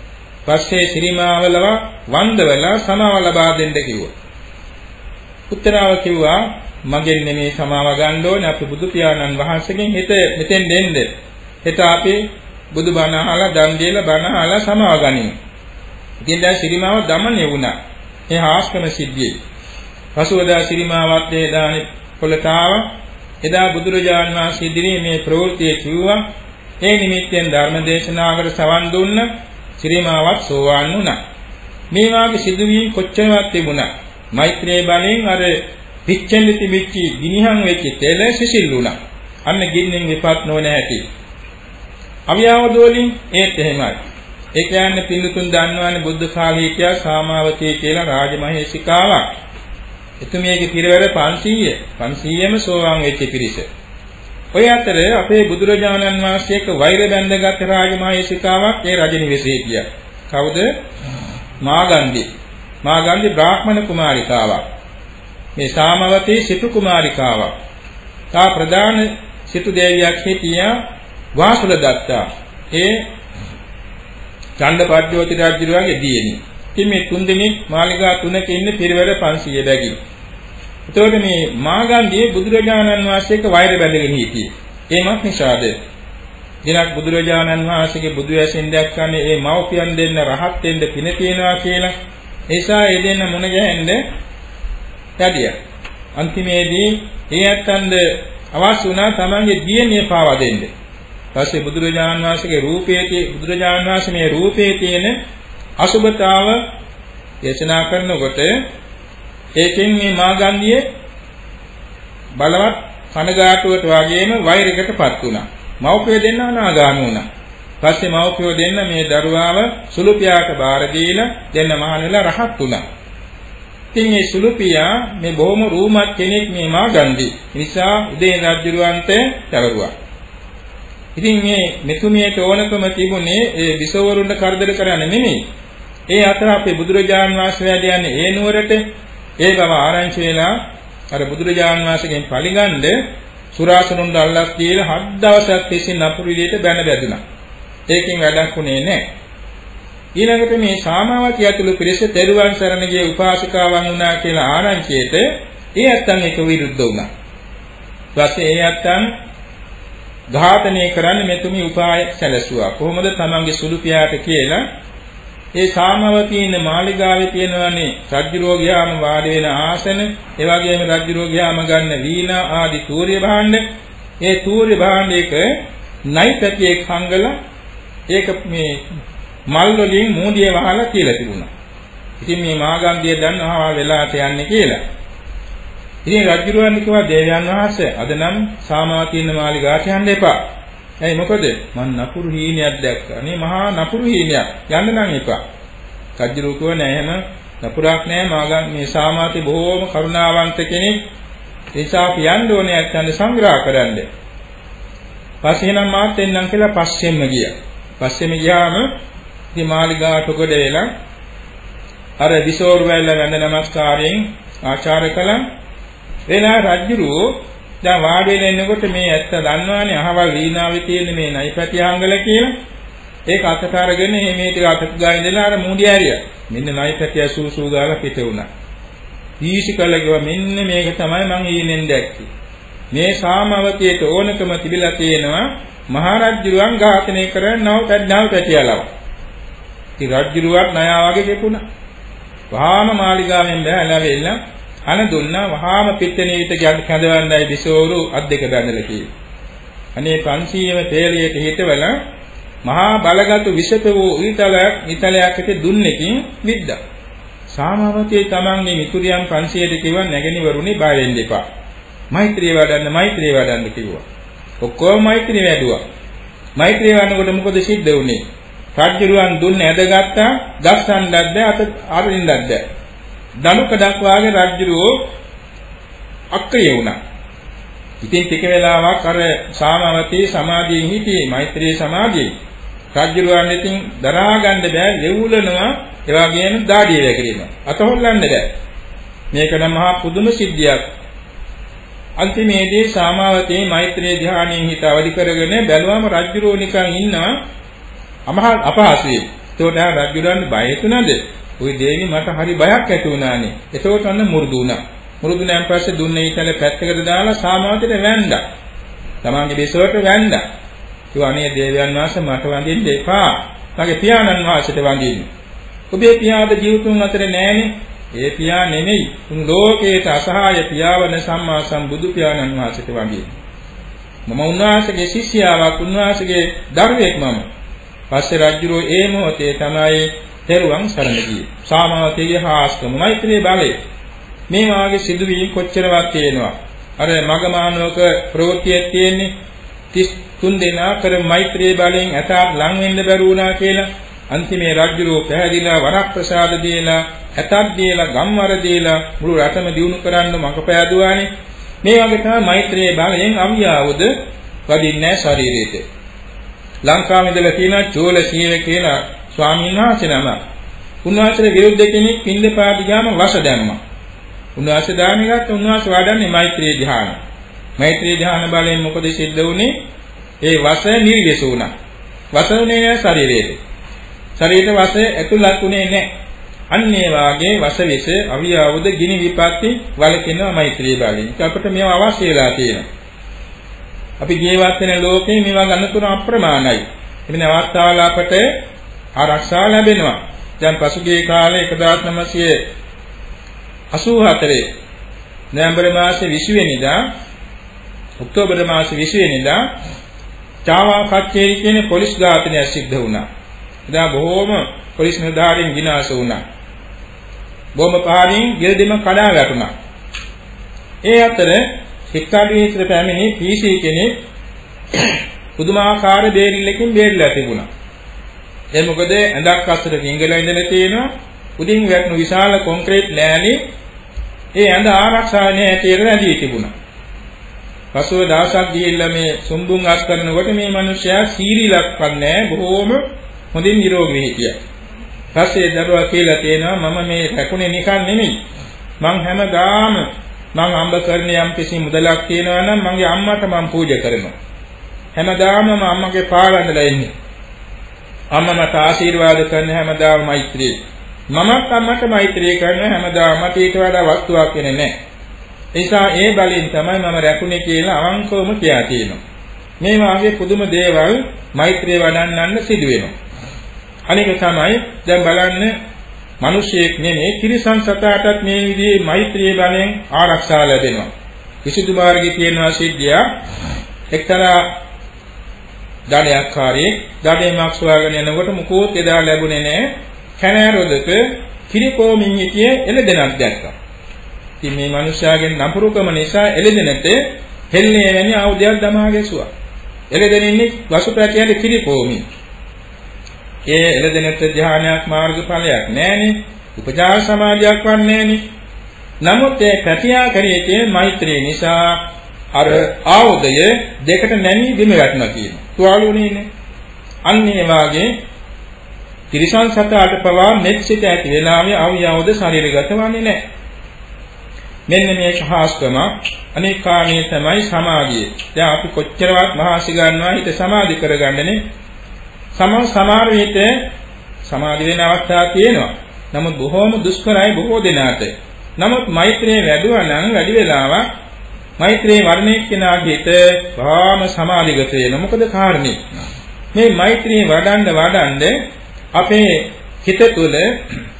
පස්සේ සිරිමාවලව වන්දවලා සමාව ලබා දෙන්න කිව්වා. උත්තරාව කිව්වා මගෙන් නෙමේ සමාව ගන්න ඕනේ අපි බුදු පියාණන් වහන්සේගෙන් හිත මෙතෙන් දෙන්න. හිත අපි බුදු බණ අහලා දන් දීලා බණ අහලා සමාව ගනිමු. ඉතින් දැන් සිරිමාව දමන්නේ වුණා. ඒ ආශ්‍රම සිද්ධියේ පසුවදා සිරිමාවත් ඒ දානි පොළතාව එදා බුදුරජාන් වහන්සේ ඉදිරියේ මේ ප්‍රවෘත්තිය කිව්වා ඒ නිමිත්තෙන් ධර්ම දේශනාවකට සවන් දුන්න සිරිමාවත් සෝවාන් වුණා මේ වාගේ සිදුවීම් කොච්චරවත් තිබුණා මෛත්‍රී බලෙන් අර පිච්චෙන්න තිබිච්ච ගිනිහන් වෙච්ච තෙල සිසිල් වුණා. අන්න ගින්නෙන් විපත් නොවන හැටි. අවියවද වලින් ඒත් එහෙමයි. ඒ කියන්නේ පිළිතුන් දන්නවනේ බුද්ධ ශාලීකියා සාමාවතී කියලා රාජමහේසිකාවක්. එතුමියගේ පිරිවැර 500. 500ම සෝවාන් වෙච්ච පිරිස. ඔය අතර අපේ බුදුරජාණන් වහන්සේක වෛර බැඳගත් රාජමහේසිකාවක් ඒ රජනිවෙසේ ගියා. කවුද? මාගන්ධි. මාගන්ධි බ්‍රාහ්මණ කුමාරිකාවක්. මේ සාමවතී සිටු කුමාරිකාවක්. තා ප්‍රධාන සිටු දේවියක් හිටියා වාසුල දත්තා. ඒ චණ්ඩපද්‍යවති රජුගේ දියණිය. ඉතින් මේ තුන් දෙනෙක් මාලිගා තුනක ඉන්න පිරිවර 500 බැගි. එතකොට මේ මාගන්ධියේ බුදුරජාණන් වහන්සේක වෛර බැඳගෙන හිටියේ. ඒමත් නිසාද දිනක් බුදුරජාණන් වහන්සේගේ බුදු ඇසින් දැක්කන්නේ මේ මව්පියන් දෙන්න රහත් වෙන්න පින තියනවා කියලා. ඒසා ඒ දෙන්න මුණ ගැහෙන්න යදියා. අන්තිමේදී ඒ ඇත්තන්ද අවශ්‍ය වුණා තමන්ගේ දියණිය පාවා දෙන්න. පස්සේ බුදුරජාණන් වහන්සේගේ රූපයේ බුදුරජාණන් වහන්සේ මේ රූපයේ තියෙන අසුබතාව දේශනා කරනකොට ඒකෙන් මේ මාගන්ධියේ බලවත් කනගාටුවට වගේම වෛරයකටපත් වුණා. මව්පිය දෙන්න අනාගාමී වුණා. පස්සේ මව්පියෝ දෙන්න මේ දරුවාව සුළු පියාට බාර දීලා දෙන්න මහාන වෙලා රහත් වුණා. ඉතින් මේ සුළු පියා මේ බොහොම රූමත් කෙනෙක් මේ මාගන්ධි. නිසා උදේ රජුරවන්ට දරුවා. ඉතින් මේ මෙතුමියට ඕනකම තිබුණේ ඒ විසවරුන්ට කරදර කරන්න නෙමෙයි. ඒ අතර අපේ බුදුරජාන් වහන්සේ වැඩ යන්නේ ඒ නුවරට ඒ බව ආරංචි වෙලා අර බුදුරජාන් වහන්සේගෙන් පරිගන්ද සුරාසනුන්ට අල්ලස් දීලා හත් දවසක් තිස්සේ නපුරු විදියට බැන බැදුනා. ඒකෙන් වැඩක් උනේ නැහැ. ඊළඟට මේ සාමාවතිය ඇතුළු පිරිස තෙරුවන් සරණ ගිය උපාසිකාවන් වුණා කියලා ආරංචියට ඒ ඇත්තන් එක විරුද්ධ වුණා. ඊපස්සේ ඒ ඇත්තන් ඝාතනය කරන්න මෙතුමි උපාය සැලසුවා. කොහොමද තමන්ගේ සුළු පියාට කියලා ඒ සාමවතීන මාලිගාවේ තියෙනවානේ රජ්ජුරෝ ගියාම වාඩි වෙන ආසන, ඒ වගේම රජ්ජුරෝ ගියාම ගන්න වීණා ආදී තූර්ය භාණ්ඩ. ඒ තූර්ය භාණ්ඩයක නයිපැතියෙක් හංගලා ඒක මේ මල් වලින් මූදිය වහලා කියලා තිබුණා. ඉතින් මේ මාගන්ධිය දන්නවා වෙලාට යන්නේ කියලා. ඉතින් රජුරුවන් කිව්වා දේවයන් වහන්සේ අද නම් සාමාවතීන මාලිගාට යන්න එපා. ඇයි මොකද? මං නපුරු හීනයක් දැක්කා. මේ මහා නපුරු හීනයක්. යන්න නම් එපා. රජුරුව කිව්වා නෑ එහෙම නපුරක් නෑ මාගන් මේ සාමාවතී බොහෝම කරුණාවන්ත කෙනෙක්. ඒ නිසා කියන්න ඕනේ ඇත්තන්ට සංග්‍රහ කරන්න. පස්සේ නම් මාත් එන්නම් කියලා පස්සෙන්ම ගියා. පස්සෙම ගියාම ඉතින් මාලිගාට උඩ වෙලා අර විසෝරු වැල්ල වැඳ නමස්කාරයෙන් ආචාර කළා. වෙලා රජුරෝ දැන් වාඩි වෙලා ඉන්නකොට මේ ඇත්ත දන්නවානේ අහවල් වීණාවේ තියෙන මේ නයිපැති හංගල කියලා. ඒක අතට අරගෙන මේ ටික අතට ගාගෙන ඉඳලා අර මූඩි ඇරියා. මෙන්න නයිපැතිය සූසූ ගාලා පිට වුණා. ඊසි කළගව මෙන්න මේක තමයි මං ඊනෙන් දැක්කේ. මේ සාමවතියට ඕනකම තිබිලා තියෙනවා මහරජුරුවන් ඝාතනය කරනව පැද්දාව පැටියලව. ඉතින් රජුරුවක් නයා වගේ කෙපුණා. වහාම මාලිගාවෙන් බැලලා වෙන්න අන දුන්නා වහාම පිට්ටනේ විත කැඳවන්නයි බිසෝරු අත් දෙක බැඳලා කිව්වා. අනේ 500ම තේලියට හිටවල මහා බලගත් විෂප වූ ඊතලයක් ඊතලයක් ඇති දුන්නේකින් විද්දා. සාමාවතී තමන්ගේ මිතුරියන් 500ට කිව්වා නැගෙනවරුනි බය වෙන්න එපා. මෛත්‍රිය වඩන්න මෛත්‍රිය වඩන්න කිව්වා. ඔක්කොම මෛත්‍රිය වැඩුවා. මෛත්‍රිය වඩනකොට මොකද සිද්ධ වුනේ? රජුරුවන් දුන්නේ ඇදගත්තා, ගස්සන්නත් බෑ, අත අරින්නත් බෑ. දනුකඩක් වාගේ රජුරෝ අක්‍රිය වුණා. ඉතින් ටික වෙලාවක් අර සාමවතී සමාධියෙන් හිටියේ මෛත්‍රී සමාධියේ. රජුරුවන් ඉතින් දරා ගන්න බෑ ලෙවුලනවා ඒ වගේම දාඩිය වැగిරෙනවා. අත හොල්ලන්න බෑ. මේක නම් මහා පුදුම සිද්ධියක්. අන්තිමේදී සාමාවතී මෛත්‍රී ධානයෙන් හිත අවදි කරගෙන බැලුවම රජුරෝ නිකන් ඉන්නවා අමහා අපහසුයි. ඒකට රජුරන් බය හිතුණාද? ওই දේවි මට හරි බයක් ඇති වුණානේ. ඒකෝට අන්න මුරුදු වුණා. මුරුදු නැන් පස්සේ දුන්නේ ඊතල පැත්තකට දාලා සාමාවතට වැන්දා. තමන්ගේ බිසවට වැන්දා. කිව්වා අනේ දේවයන් වහන්සේ මට වඳින්න එපා. මගේ පියාණන් වහන්සේට වඳින්න. ඔබේ පියාද ජීවිතුන් අතර නෑනේ. ඒ පියා නෙමෙයි. තුන් ලෝකේට අසහාය පියාවන සම්මා සම්බුදු පියාණන් වහන්සේට වඳින්න. මම උන්වහන්සේගේ ශිෂ්‍යයාවක් උන්වහන්සේගේ දරුවෙක් මම. පස්සේ රජුරෝ ඒ මොහොතේ තමයි තෙරුවන් සරණ ගියේ. සාමාවතීගේ හාස්කම මෛත්‍රී බලය. මේ වාගේ සිදුවීම් කොච්චරවත් තියෙනවා. අර මගමානෝක ප්‍රවෘත්තියක් තියෙන්නේ 33 දෙනා කර මෛත්‍රී බලයෙන් ඇතාට ලං වෙන්න බැරි වුණා කියලා අන්තිමේ රජුරෝ පැහැදිලා වරක් ප්‍රසාද දීලා ඇතක් දීලා ගම්වර දීලා මුළු රටම දිනු කරන්න මඟ පෑදුවානේ මේ වගේ තමයි මෛත්‍රී බලයෙන් අවියාවුද වදින්නේ ශරීරයට ලංකාවේ ඉඳලා තියෙන චෝල සීව කියලා ස්වාමීන් වහන්සේ නම උන්වහන්සේ විරුද්ධ කෙනෙක් පින්දපාත ගාම වස දැම්මා උන්වහන්සේ දානෙ ගත්ත උන්වහන්සේ වඩන්නේ මෛත්‍රී ධ්‍යාන මෛත්‍රී ධ්‍යාන බලයෙන් මොකද සිද්ධ වුනේ ඒ වස නිර්විස වුණා වසුනේ නැහැ ශරීරයේ ශරීර වශයෙන් ඇතුළත් උනේ නැහැ. අන්න ඒ වාගේ වශවිස අවියාවුද ගිනි විපත්ති වලකිනවා මෛත්‍රී බලයෙන්. අපිට මේවා අවශ්‍ය වෙලා තියෙනවා. අපි ජීවත් වෙන ලෝකේ මේවා ගන්න තුන අප්‍රමාණයි. එදින අවස්ථාවල අපට ආරක්ෂා ලැබෙනවා. දැන් පසුගිය කාලේ 1984 නොවැම්බර් මාසේ 20 වෙනිදා ඔක්තෝබර් මාසේ 20 වෙනිදා චාවා කච්චේරි කියන පොලිස් ඝාතනයක් සිද්ධ වුණා. එදා බොහෝම පොලිස් නිලධාරීන් විනාශ වුණා. බොම්බ පහරින් ගෙරදෙම කඩා වැටුණා. ඒ අතර හික්කාඩුවේතර පැමිණි PC කෙනෙක් පුදුමාකාර බේරිල්ලකින් බේරිලා තිබුණා. ඒ මොකද ඇඳක් අස්සට රිංගලා ඉඳලා තියෙනවා. උඩින් වැටුණු විශාල කොන්ක්‍රීට් ලෑලි ඒ ඇඳ ආරක්ෂා නැතිව රැඳී තිබුණා. පසුව දවසක් ගිහිල්ලා මේ සුම්බුන් අස් කරනකොට මේ මිනිසයා සීරිලක් කන්නේ බොහෝම හොඳින් නිරෝගී හිටියා. පස්සේ දරුවා කියලා තියෙනවා මම මේ රැකුනේ නිකන් නෙමෙයි. මං හැමදාම මං අම්බ කරන යම් කිසි මුදලක් තියෙනවා නම් මගේ අම්මට මං පූජා කරනවා. හැමදාම මම අම්මගේ පාවැඳලා ඉන්නේ. අම්මා මට ආශිර්වාද කරන හැමදාම මෛත්‍රී. මමත් අම්මට මෛත්‍රී කරන හැමදාම මට ඊට වඩා වස්තුවක් වෙන්නේ නැහැ. නිසා ඒ බලෙන් තමයි මම රැකුනේ කියලා අවංකවම කියා තියෙනවා. මේ වාගේ පුදුම දේවල් මෛත්‍රිය වඩන්නන්න සිදු වෙනවා. අනික තමයි දැන් බලන්න මිනිසියෙක් නෙමෙයි තිරිසන් සතාටත් මේ විදිහේ මෛත්‍රී බලයෙන් ආරක්ෂා ලැබෙනවා. විසුදු මාර්ගයේ තියෙනවා සිද්ධිය එක්තරා දඩයක්කාරයෙක් දඩේමක් සොයාගෙන යනකොට මුකෝත් එදා ලැබුණේ නැහැ. කැනෑරොදක කිරිකෝමින් හිටිය එළදෙනක් දැක්කා. ඉතින් මේ මිනිස්යාගෙන් නපුරුකම නිසා එළදෙනට හෙල්ලේ වැනි ආයුධයක් දමා ගැසුවා. එළදෙනින්නේ වසුපැටියට කිරිකෝමින්. ඒ එළදෙනට ධානයක් මාර්ගඵලයක් නැහෙනේ. උපචාර සමාධියක් වන්නේ නැහෙනේ. නමුත් ඒ පැටියා කරේ තියෙන මෛත්‍රිය නිසා අර ආයුධය දෙකට නැමී බිම වැටුණා කියනවා. තුවාලුණේනේ. අන්න ඒ වාගේ තිරිසන් සතාට පවා මෙත් සිට ඇති වෙලාවේ ආවියවද ශරීරගත වන්නේ නැහැ. මෙන්න මේ ශාස්ත්‍රම අනෙක් කාණේ තමයි සමාධිය. දැන් අපි කොච්චරවත් මහසි ගන්නවා හිත සමාධි කරගන්නනේ සම සමහර විට සමාධි වෙන අවස්ථා තියෙනවා. නමුත් බොහෝම දුෂ්කරයි බොහෝ දෙනාට. නමුත් මෛත්‍රිය වැඩුවා නම් වැඩි වෙලාවක් මෛත්‍රී වර්ණේ කෙනාගේ හිත බාම සමාධිගත වෙනවා. මොකද කාරණේ? මේ මෛත්‍රී වඩන්න වඩන්න අපේ හිත තුළ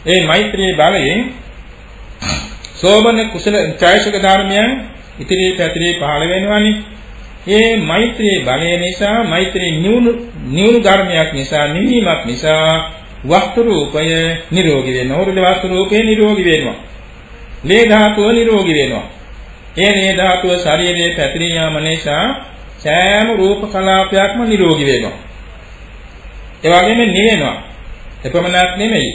ඒ මෛත්‍රී බලයෙන් සෝබන කුසල ඡායසක ධර්මයන් ඉතිරි පැතිරී පහළ වෙනවනේ. මේ මෛත්‍රී බලය නිසා මෛත්‍රී නියුණු නියුණු ධර්මයක් නිසා නිවීමක් නිසා වස්තු රූපය නිරෝගී වෙනවා. උරුද වස්තු රූපේ නිරෝගී වෙනවා. ලේ ධාතුව නිරෝගී වෙනවා. ඒ ලේ ධාතුව ශරීරයේ පැතිරී යාම නිසා සෑම රූප කලාපයක්ම නිරෝගී වෙනවා. ඒ වගේම නිවෙනවා. එපමණක් නෙමෙයි.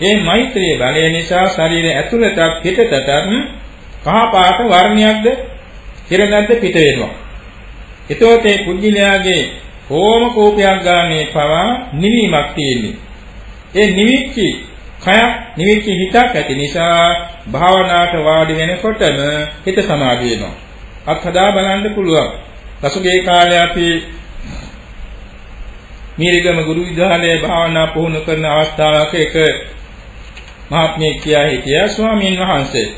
ඒ මෛත්‍රී බලය නිසා ශරීරය ඇතුළතත් පිටතටත් කහ පාට වර්ණයක්ද හිර නැද්ද පිට වෙනවා. එතකොට මේ කුජිලයාගේ ඕම කෝපයක් ගානේ පවා නිවීමක් තියෙන්නේ. ඒ නිවිච්චි කයක් නිවිච්චි හිතක් ඇති නිසා භාවනාවට වාඩි වෙනකොටම හිත සමාධි වෙනවා. අත්හදා බලන්න පුළුවන්. පසුගිය කාලේ අපි මීරිගම ගුරු විද්‍යාලයේ භාවනා පුහුණු කරන අවස්ථාවක එක මහත්මයෙක් කියා හිටියා ස්වාමීන් වහන්සේ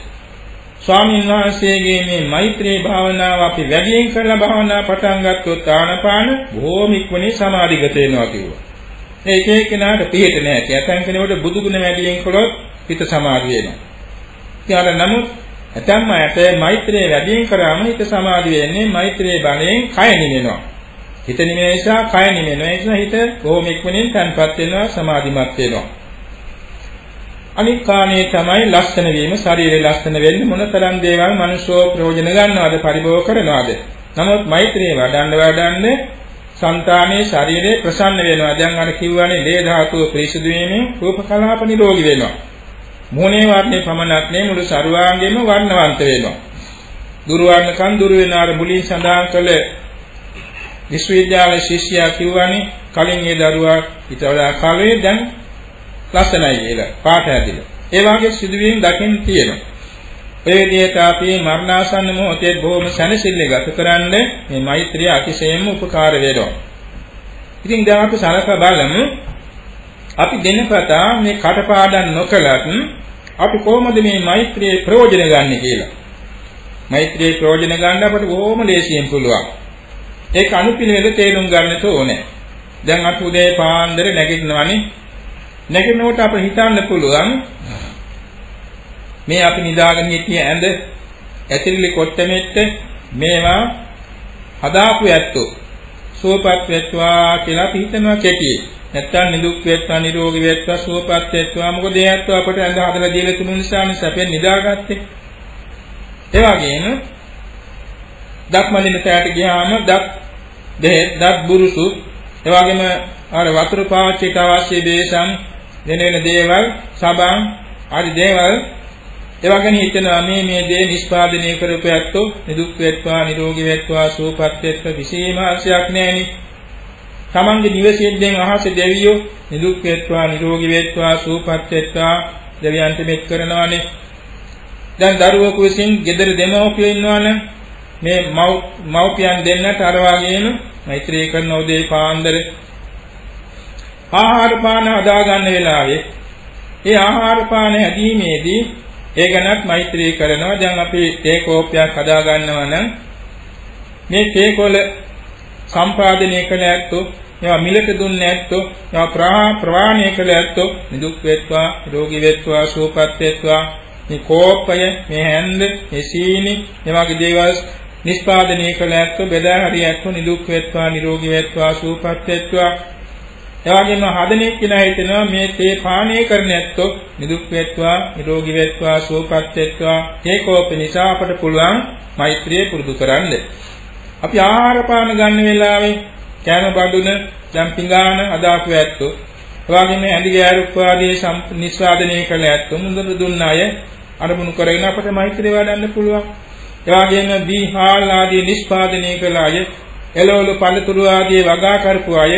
ස්වාමීන් වහන්සේගේ මේ මෛත්‍රී භාවනාව අපි වැඩියෙන් කරලා භාවනා පටන් ගත්තොත් ආනපාන බොහොම ඉක්මනින් සමාධිගත වෙනවා කිව්වා. මේ එක එක්කෙනාට පිළිහෙට නැහැ. ඇතන් කෙනෙකුට බුදු ගුණ වැඩියෙන් කළොත් හිත සමාධි වෙනවා. ඊට නමුත් ඇතන්ම ඇත මෛත්‍රී වැඩියෙන් කරාම හිත සමාධි වෙන්නේ මෛත්‍රී බලයෙන් කය නිවෙනවා. හිත නිවෙන නිසා කය නිවෙනවා. ඒ නිසා හිත බොහොම ඉක්මනින් තන්පත් වෙනවා සමාධිමත් වෙනවා. අනික් කාණේ තමයි ලස්සන වීම ශරීරය ලස්සන වෙන්නේ මොනතරම් දේවල් මනුෂ්‍යෝ ප්‍රයෝජන ගන්නවද පරිභෝග කරනවද නමුත් මෛත්‍රිය වඩන්න වඩන්න సంతානයේ ශරීරයේ ප්‍රසන්න වෙනවා දැන් අර කිව්වනේ ලේ ධාතුව පිරිසිදු වීමෙන් රූප කලාප නිරෝගී වෙනවා මොහොනේ වර්ණේ පමණක් නෙමෙයි මුළු සරුවාංගෙම වර්ණවන්ත වෙනවා දුර්වර්ණකම් දුර වෙන අර මුලින් සඳහන් කළ විශ්වවිද්‍යාල ශිෂ්‍යයා කිව්වනේ කලින් ඒ දරුවා ඊට වඩා කලේ දැන් ලස්සනයි කියලා පාට හැදිලා. ඒ වගේ සිදුවීම් දකින්න තියෙනවා. ඒ විදිහට අපි මරණාසන්න මොහොතේ බොහොම සැනසෙල්ලේ ගත කරන්න මේ මෛත්‍රිය අතිශයින්ම උපකාර වෙනවා. ඉතින් දැන් අපි සලකා බලමු අපි දිනපතා මේ කටපාඩම් නොකලත් අපි කොහොමද මේ මෛත්‍රියේ ප්‍රයෝජන ගන්න කියලා. මෛත්‍රියේ ප්‍රයෝජන ගන්න අපට බොහොම ලේසියෙන් පුළුවන්. ඒක අනුපිළිවෙල තේරුම් ගන්නට ඕනේ. දැන් අපි උදේ පාන්දර නැගිටිනවනේ නැගෙනකොට අප හිතන්න පුළුවන් මේ අපි නිදාගෙන හිටිය ඇඳ ඇතිරිලි කොට්ටමෙට්ට මේවා හදාපු ඇත්තෝ සුවපත් වෙත්වා කියලා අපි හිතනවා කෙටියේ. නැත්තම් නිදුක් වෙත්වා නිරෝගී වෙත්වා සුවපත් වෙත්වා මොකද ඒ ඇත්තෝ අපට ඇඳ හදලා දීලා තුනු නිසා සැපෙන් නිදාගත්තේ. ඒ වගේම දක්මලින තැයට ගියාම දත් දෙහ දත් බුරුසු ඒ වගේම අර වතුර පාච්චයට අවශ්‍ය බේසන් වෙන වෙන දේවල් සබන් ආදි දේවල් එවගෙන හිතනවා මේ මේ දේ නිෂ්පාදනය කරපු ඇත්තෝ නිදුක් වෙත්වා නිරෝගී වෙත්වා සුවපත් වෙත්වා කිසිම ආශයක් නැහෙනි. තමන්ගේ නිවසේෙන් අහස දෙවියෝ නිදුක් වෙත්වා නිරෝගී වෙත්වා සුවපත් වෙත්වා දෙවියන්ට මෙත් කරනවානේ. දැන් දරුවෙකු විසින් ගෙදර දෙමව්පියෝ ඉන්නවනේ මේ මව්පියන් දෙන්නට අර වගේම මෛත්‍රී කරන උදේ පාන්දර ආහාර පාන හදා ගන්න වෙලාවේ ඒ ආහාර පාන හැදීමේදී ඒ ගැනත් මෛත්‍රී කරනවා. දැන් අපි තේ කෝප්පයක් හදා ගන්නවා නම් මේ තේ කොළ සම්පාදනය කළ ඇත්තෝ ඒවා මිලට දුන්නේ ඇත්තෝ ඒවා ප්‍රවාහණය කළ ඇත්තෝ නිදුක් වෙත්වා රෝගී වෙත්වා සුවපත් වෙත්වා මේ කෝපය මේ හැන්ද මේ සීනි මේ වගේ දේවල් නිෂ්පාදනය කළ ඇත්තෝ බෙදා හරි ඇත්තෝ නිදුක් වෙත්වා නිරෝගී වෙත්වා සුවපත් වෙත්වා එවාගෙම හදනෙක් කියලා හිතෙනවා මේ තේ පානය කරන ඇත්තෝ නිදුක් වෙත්වා නිරෝගී වෙත්වා සුවපත් වෙත්වා ඒකෝප නිසා අපට පුළුවන් මෛත්‍රිය පුරුදු කරන්න. අපි ආහාර පාන ගන්න වෙලාවේ කෑම බඩුන දැන් පිඟාන අදාපු ඇත්තෝ එවාගෙම ඇඳි ගෑරුක් ආදී නිස්වාදනය කළ ඇත්තෝ මුඳුන දුන්න අය අරමුණු කරගෙන අපට මෛත්‍රිය වඩන්න පුළුවන්. එවාගෙම බීහාල් ආදී නිස්පාදනය කළ අය එළවලු පළතුරු ආදී වගා කරපු අය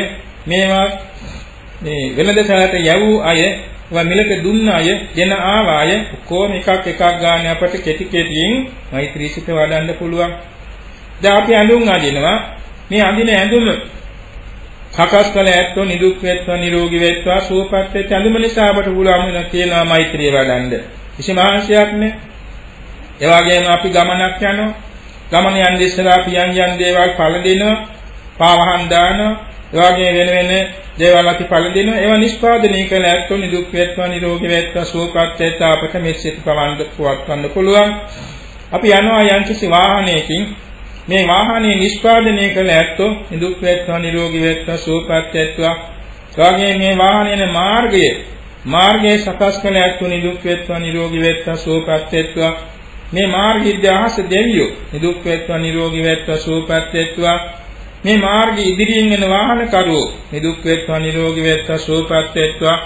මේවා මේ වෙනද සැලට යවූ අය ඒවා මිලට දුන්න අය දෙන ආව අය කොහොම එකක් එකක් ගන්න අපට කෙටි කෙටියෙන් මෛත්‍රී සිත වඩන්න පුළුවන්. දැන් අපි ඇඳුම් අඳිනවා මේ අඳින ඇඳුම සකස් කළ ඇත්තෝ නිදුක් වෙත්වා නිරෝගී වෙත්වා සුවපත් වෙත් ඇඳුම නිසා අපට පුළුවන් වෙන තියෙනවා මෛත්‍රිය වඩන්න. කිසිම ආශයක් නැහැ. ඒ වගේම අපි ගමනක් යනවා. ගමන යන ඉස්සරහා පියන් යන දේවල් පළ දෙනවා. පාවහන් දානවා. ඒ වගේ වෙන වෙන දේවල් අපි පළඳිනවා. ඒවා නිෂ්පාදනය කළ ඇත්තෝ නිදුක් වේත්වා නිරෝගී වේත්වා සුවපත් වේත්වා අපට මේ සිත පවන්ද පුවත්වන්න පුළුවන්. අපි යනවා යම්කිසි වාහනයකින්. මේ වාහනේ නිෂ්පාදනය කළ ඇත්තෝ නිදුක් වේත්වා නිරෝගී වේත්වා සුවපත් වේත්වා. එවාගේ මේ වාහනේන මාර්ගය මාර්ගයේ සකස් කළ ඇත්තෝ නිදුක් වේත්වා නිරෝගී වේත්වා සුවපත් වේත්වා. මේ මාර්ගය අහස දෙවියෝ නිදුක් වේත්වා නිරෝගී වේත්වා සුවපත් වේත්වා. මේ මාර්ගයේ ඉදිරියෙන් එන වාහන කරුවෝ නිදුක් වේත්වා නිරෝගී වේත්වා සුවපත් වේත්වා.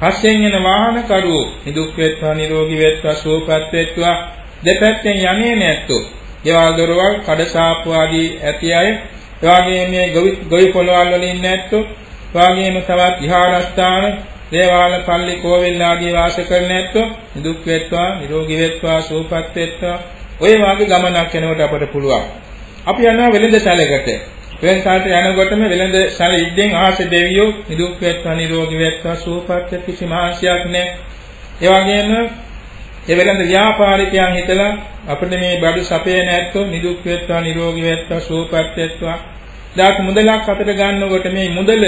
පස්සෙන් එන වාහන කරුවෝ නිදුක් වේත්වා නිරෝගී වේත්වා සුවපත් වේත්වා. දෙපැත්තෙන් යන්නේ නැත්තෝ. ගෙවල් දොරවල් කඩසාප්පු ආදී ඇති අය. එවාගේ මේ ගොවි පොළවල් වල ඉන්නේ නැත්තෝ එවාගේම තවත් විහාරස්ථාන දේවාල පල්ලි කෝවිල් ආදී වාස කරන ඇත්තෝ නිදුක් වේත්වා නිරෝගී වේත්වා සුවපත් වේත්වා. ඔය වාගේ ගමනක් යනකොට අපට පුළුවන්. අපි යනවා වෙළඳ සැලකට. වෙනසාට යනකොටම වෙළඳ සැල ඉද්දෙන් ආස දෙවියෝ නිදුක් වෙත්වා නිරෝගී වෙත්වා සුවපත් කිසිම ආශයක් නැහැ. ඒ වගේම ඒ වෙළඳ ව්‍යාපාරිකයන් හිතලා අපිට මේ බඩු සපේ නැත්තෝ නිදුක් වෙත්වා නිරෝගී වෙත්වා සුවපත් වෙත්වා. දාක මුදලක් අතට ගන්නකොට මේ මුදල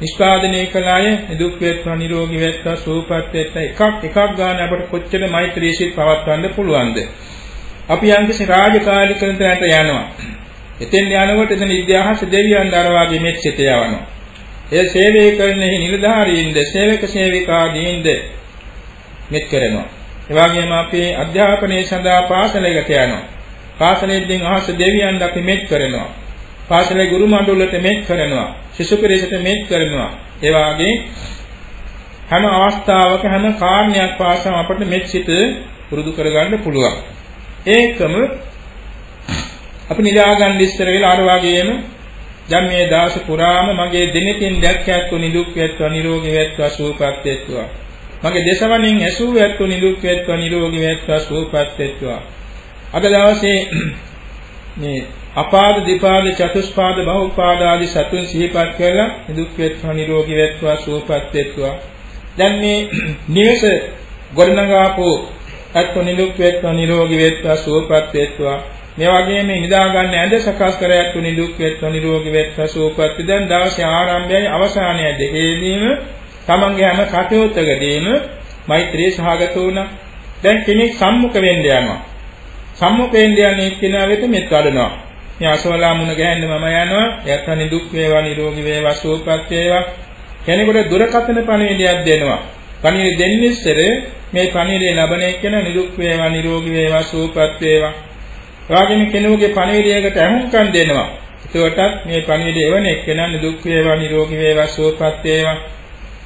නිෂ්පාදනය කළ අය නිදුක් වෙත්වා නිරෝගී වෙත්වා සුවපත් වෙත්වා එකක් එකක් ගන්න අපිට කොච්චර මෛත්‍රී සිත් පවත්වන්න පුළුවන්ද? අපි යම්කිසි රාජකාරී කරන තැනට යනවා. එතෙන් යනකොට එතන ඉතිහාස දෙවියන් දරවාගේ මෙත් සිට යවනවා. ඒ සේවය කරන නිලධාරීන්ද සේවක සේවිකාදීන්ද මෙත් කරනවා. ඒ වගේම අපි අධ්‍යාපනයේ සඳහා පාසලකට යනවා. පාසලෙන්දී අහස දෙවියන් අපි මෙත් කරනවා. පාසලේ ගුරු මණ්ඩලයට මෙත් කරනවා. ශිෂ්‍ය පිරිසට මෙත් කරනවා. ඒ වගේ හැම අවස්ථාවක හැම කාරණයක් පාසම අපට මෙත් සිත පුරුදු කරගන්න පුළුවන්. ඒකම අපි නිදාගන්න ඉස්සර වෙලා අර වගේම දැන් මේ දාස පුරාම මගේ දිනෙකින් දැක්කැත්තු නිදුක් වේත්වා නිරෝගී වේත්වා සුවපත් වේත්වා මගේ දේශවණින් ඇසූ වේත්තු නිදුක් වේත්වා නිරෝගී වේත්වා සුවපත් වේත්වා අද දවසේ මේ අපාද දීපාද චතුස්පාද බහුපාද ආදී සතුන් සිහිපත් කරලා නිදුක් වේත්වා නිරෝගී වේත්වා සුවපත් වේත්වා දැන් මේ නිවස ගොඩනගාපු අත්තු නිදුක් වේත්වා නිරෝගී වේත්වා සුවපත් වේත්වා මේ වගේම නිදා ගන්න ඇඳ සකස් කර ඇතු නිදුක් වේත්වා නිරෝගී වේත්වා සුවපත් දැන් දවසේ ආරම්භයයි අවසානයයි. දෙකේදීම තමන්ගේ හැම කටයුත්තකදීම මෛත්‍රී සහගත වුණා. දැන් කෙනෙක් සම්මුඛ වෙන්න යනවා. සම්මුඛ වෙන්න යන එක්කෙනා වෙත මෙත් වඩනවා. මේ අසවලා මුණ ගැහෙන්න මම යනවා. එයත් නිදුක් වේවා නිරෝගී වේවා සුවපත් වේවා. කෙනෙකුට දුරකථන පණිවිඩයක් දෙනවා. පණිවිඩ දෙන්නේ ඉස්සර මේ පණිවිඩය ලබන එක්කෙනා නිරුක් වේවා නිරෝගී වේවා සුවපත් වේවා. එවාගෙම කෙනෙකුගේ පණිවිඩයකට අහුම්කම් දෙනවා. ඒකටත් මේ පණිවිඩය එවන එක්කෙනා නිරුක් වේවා නිරෝගී වේවා සුවපත් වේවා.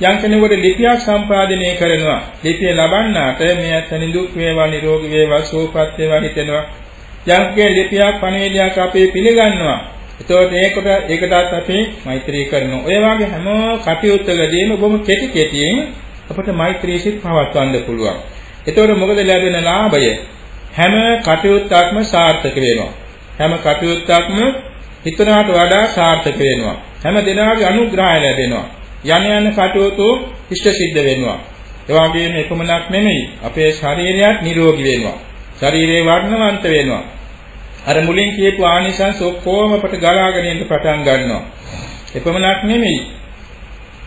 යම් කෙනෙකුට ලිපියක් සම්පාදනය කරනවා. ලිපිය ලබන්නාට මේ අත නිරුක් වේවා නිරෝගී වේවා සුවපත් වේවා හිතෙනවා. යම් කෙනෙක් ලිපියක් පණිවිඩයක් අපේ පිළිගන්නවා. එතකොට ඒකට ඒකටත් අපි මෛත්‍රී කරනවා. ඔය වගේ හැම කටයුත්තකදීම බොහොම කෙටි කෙටියෙන් අපිට මෛත්‍රී සිත් පවත්වන්න පුළුවන්. එතකොට මොකද ලැබෙන ලාභය? හැම කටයුත්තක්ම සාර්ථක වෙනවා. හැම කටයුත්තක්ම හිතනකට වඩා සාර්ථක වෙනවා. හැම දිනාගේ අනුග්‍රහය ලැබෙනවා. යන යන කටයුතු ඉෂ්ට සිද්ධ වෙනවා. ඒ වගේම එකමනක් නෙමෙයි අපේ ශරීරයත් නිරෝගී වෙනවා. ශරීරය වර්ණවන්ත වෙනවා. අර මුලින් කියපු ආනිසංස ඔක්කොම අපට ගලාගෙන යන්න පටන් ගන්නවා. එපමණක් නෙමෙයි.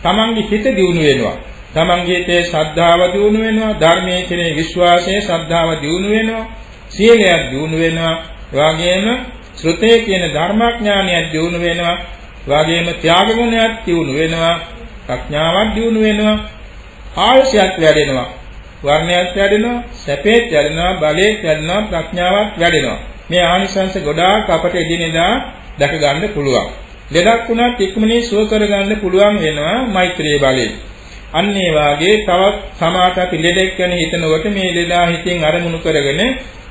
තමන්ගේ හිත දියුණු වෙනවා. තමන්ගේ හිතේ ශ්‍රද්ධාව දියුණු වෙනවා. ධර්මයේ කෙරේ විශ්වාසයේ ශ්‍රද්ධාව දියුණු වෙනවා. සීලයක් දියුණු වෙනවා. එවාගෙම ශ්‍රුතේ කියන ධර්මඥානයක් දියුණු වෙනවා. එවාගෙම ත්‍යාග ගුණයක් දියුණු වෙනවා. ප්‍රඥාවක් දියුණු වෙනවා. ආයසයක් වැඩෙනවා. වර්ණයක් වැඩෙනවා. සැපේත් වැඩෙනවා. බලේත් වැඩෙනවා. ප්‍රඥාවක් වැඩෙනවා. මේ ආනිසංස ගොඩාක් අපට එදිනෙදා දැක ගන්න පුළුවන්. ලෙඩක් වුණත් ඉක්මනින් සුව කරගන්න පුළුවන් වෙනවා මෛත්‍රී බලයෙන්. අන්න ඒ වාගේ තවත් සමාත අපි ලෙඩෙක් ගැන හිතනකොට මේ ලෙඩා හිතින් අරමුණු කරගෙන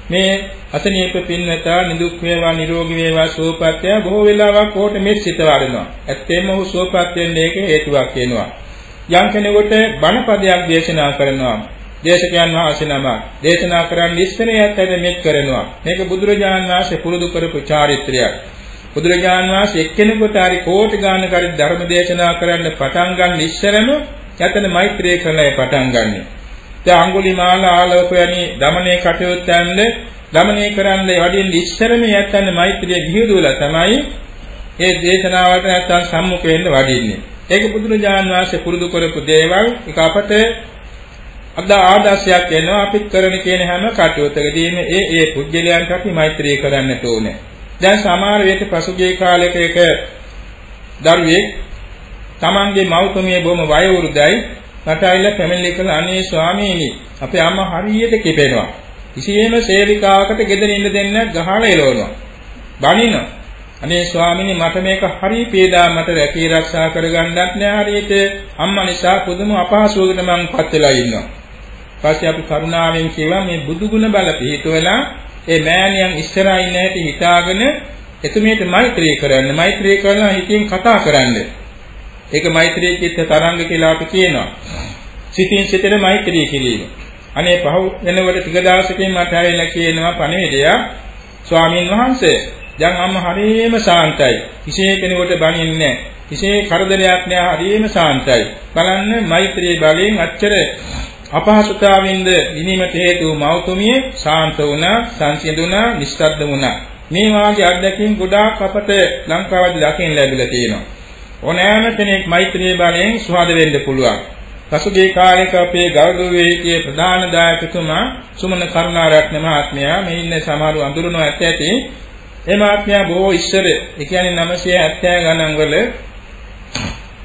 මේ අසනීප පින්නතා නිදුක් වේවා නිරෝගී වේවා සුවපත් වේ බොහෝ වෙලාවක් ඕට මෙත් සිත වඩනවා. ඇත්තෙන්ම ඔහු සුවපත් වෙන්න ඒක හේතුවක් වෙනවා. යම් කෙනෙකුට බණපදයක් දේශනා කරනවා දේශකයන් වහන්සේ නම දේශනා කරන්න ඉස්සරයට මෙත් කරනවා. මේක බුදුරජාණන් වහන්සේ පුරුදු කරපු චාරිත්‍රයක්. බුදුරජාණන් වහන්සේ එක්කෙනෙකුට හරි කෝටි ගානක හරි ධර්ම දේශනා කරන්න පටන් ගන්න ඉස්සරම යතන මෛත්‍රිය කරලා පටන් ගන්න. දැන් අඟුලිමාල ආලෝක වැනි දමනේ කටයුත්තන්ද දමනේ කරන්න වඩින් ඉස්සරම යතන මෛත්‍රිය ගිහිදුවලා තමයි ඒ දේශනාවට නැත්තම් සම්මුඛ වෙන්න වඩින්නේ. ඒක බුදුරජාණන් වහන්සේ පුරුදු කරපු දේවල් ඒක අපට අද ආදර්ශයක් වෙනවා අපි කරන කියන හැම කටයුත්තකදීම ඒ ඒ පුජ්‍යලයන්ට අපි මෛත්‍රී කරන්නට ඕනේ. දැන් සමහර වෙලට පසුගිය කාලයක එක දරුවෙක් Tamange මව්තුමිය බොහොම වයෝවෘදයි මට ඇවිල්ලා පැමිණිලි කළා අනේ ස්වාමීනි අපේ අම්මා හරියට කිපෙනවා. කිසියම් සේවිකාවකට ගෙදර ඉන්න දෙන්න ගහලා එලවනවා. බනිනවා. අනේ ස්වාමීනි මට මේක හරි පීඩා මට රැකී ආරක්ෂා කරගන්නත් නෑ හරියට අම්මා නිසා පුදුම අපහසුවකට මම පත් වෙලා ඉන්නවා. පස්සේ අපි කරුණාවෙන් කියවා මේ බුදු ගුණ බල පිහිටවලා ඒ මෑණියන් ඉස්සරහා ඉන්න හැටි හිතාගෙන එතුමියට මෛත්‍රී කරන්න මෛත්‍රී කරලා හිතින් කතා කරන්න. ඒක මෛත්‍රී චිත්ත තරංග කියලා අපි කියනවා. සිතින් සිතට මෛත්‍රී කිරීම. අනේ පහ වෙනකොට ටික දවසකින් මට ඇවිල්ලා කියනවා පණිවිඩය ස්වාමින් වහන්සේ දැන් අම්මා හරියම සාන්තයි. කිසිම කෙනෙකුට බනින්නේ නැහැ. කිසිම කරදරයක් නැහැ හරියම සාන්තයි. බලන්න මෛත්‍රී බලයෙන් අච්චර අපහසුතාවින්ද විනීමට හේතු මෞතුමිය ශාන්ත වුණා, සංසිඳුණා, නිස්සද්ද වුණා. මේ වාගේ අත්දැකීම් ගොඩාක් අපට ලංකාවේදී දකින්න ලැබිලා තියෙනවා. ඕනෑම කෙනෙක් මෛත්‍රී බලයෙන් සුවද වෙන්න පුළුවන්. පසුගිය කාලයක අපේ ගෞරවයේ හිටිය ප්‍රධාන දායකතුමා සුමන කරුණාරත්න මහත්මයා මේ ඉන්න සමහරව අඳුරනවා ඇත්ත ඇති. ඒ මහත්මයා බොහෝ ඉස්සර ඒ කියන්නේ 970 ගණන් වල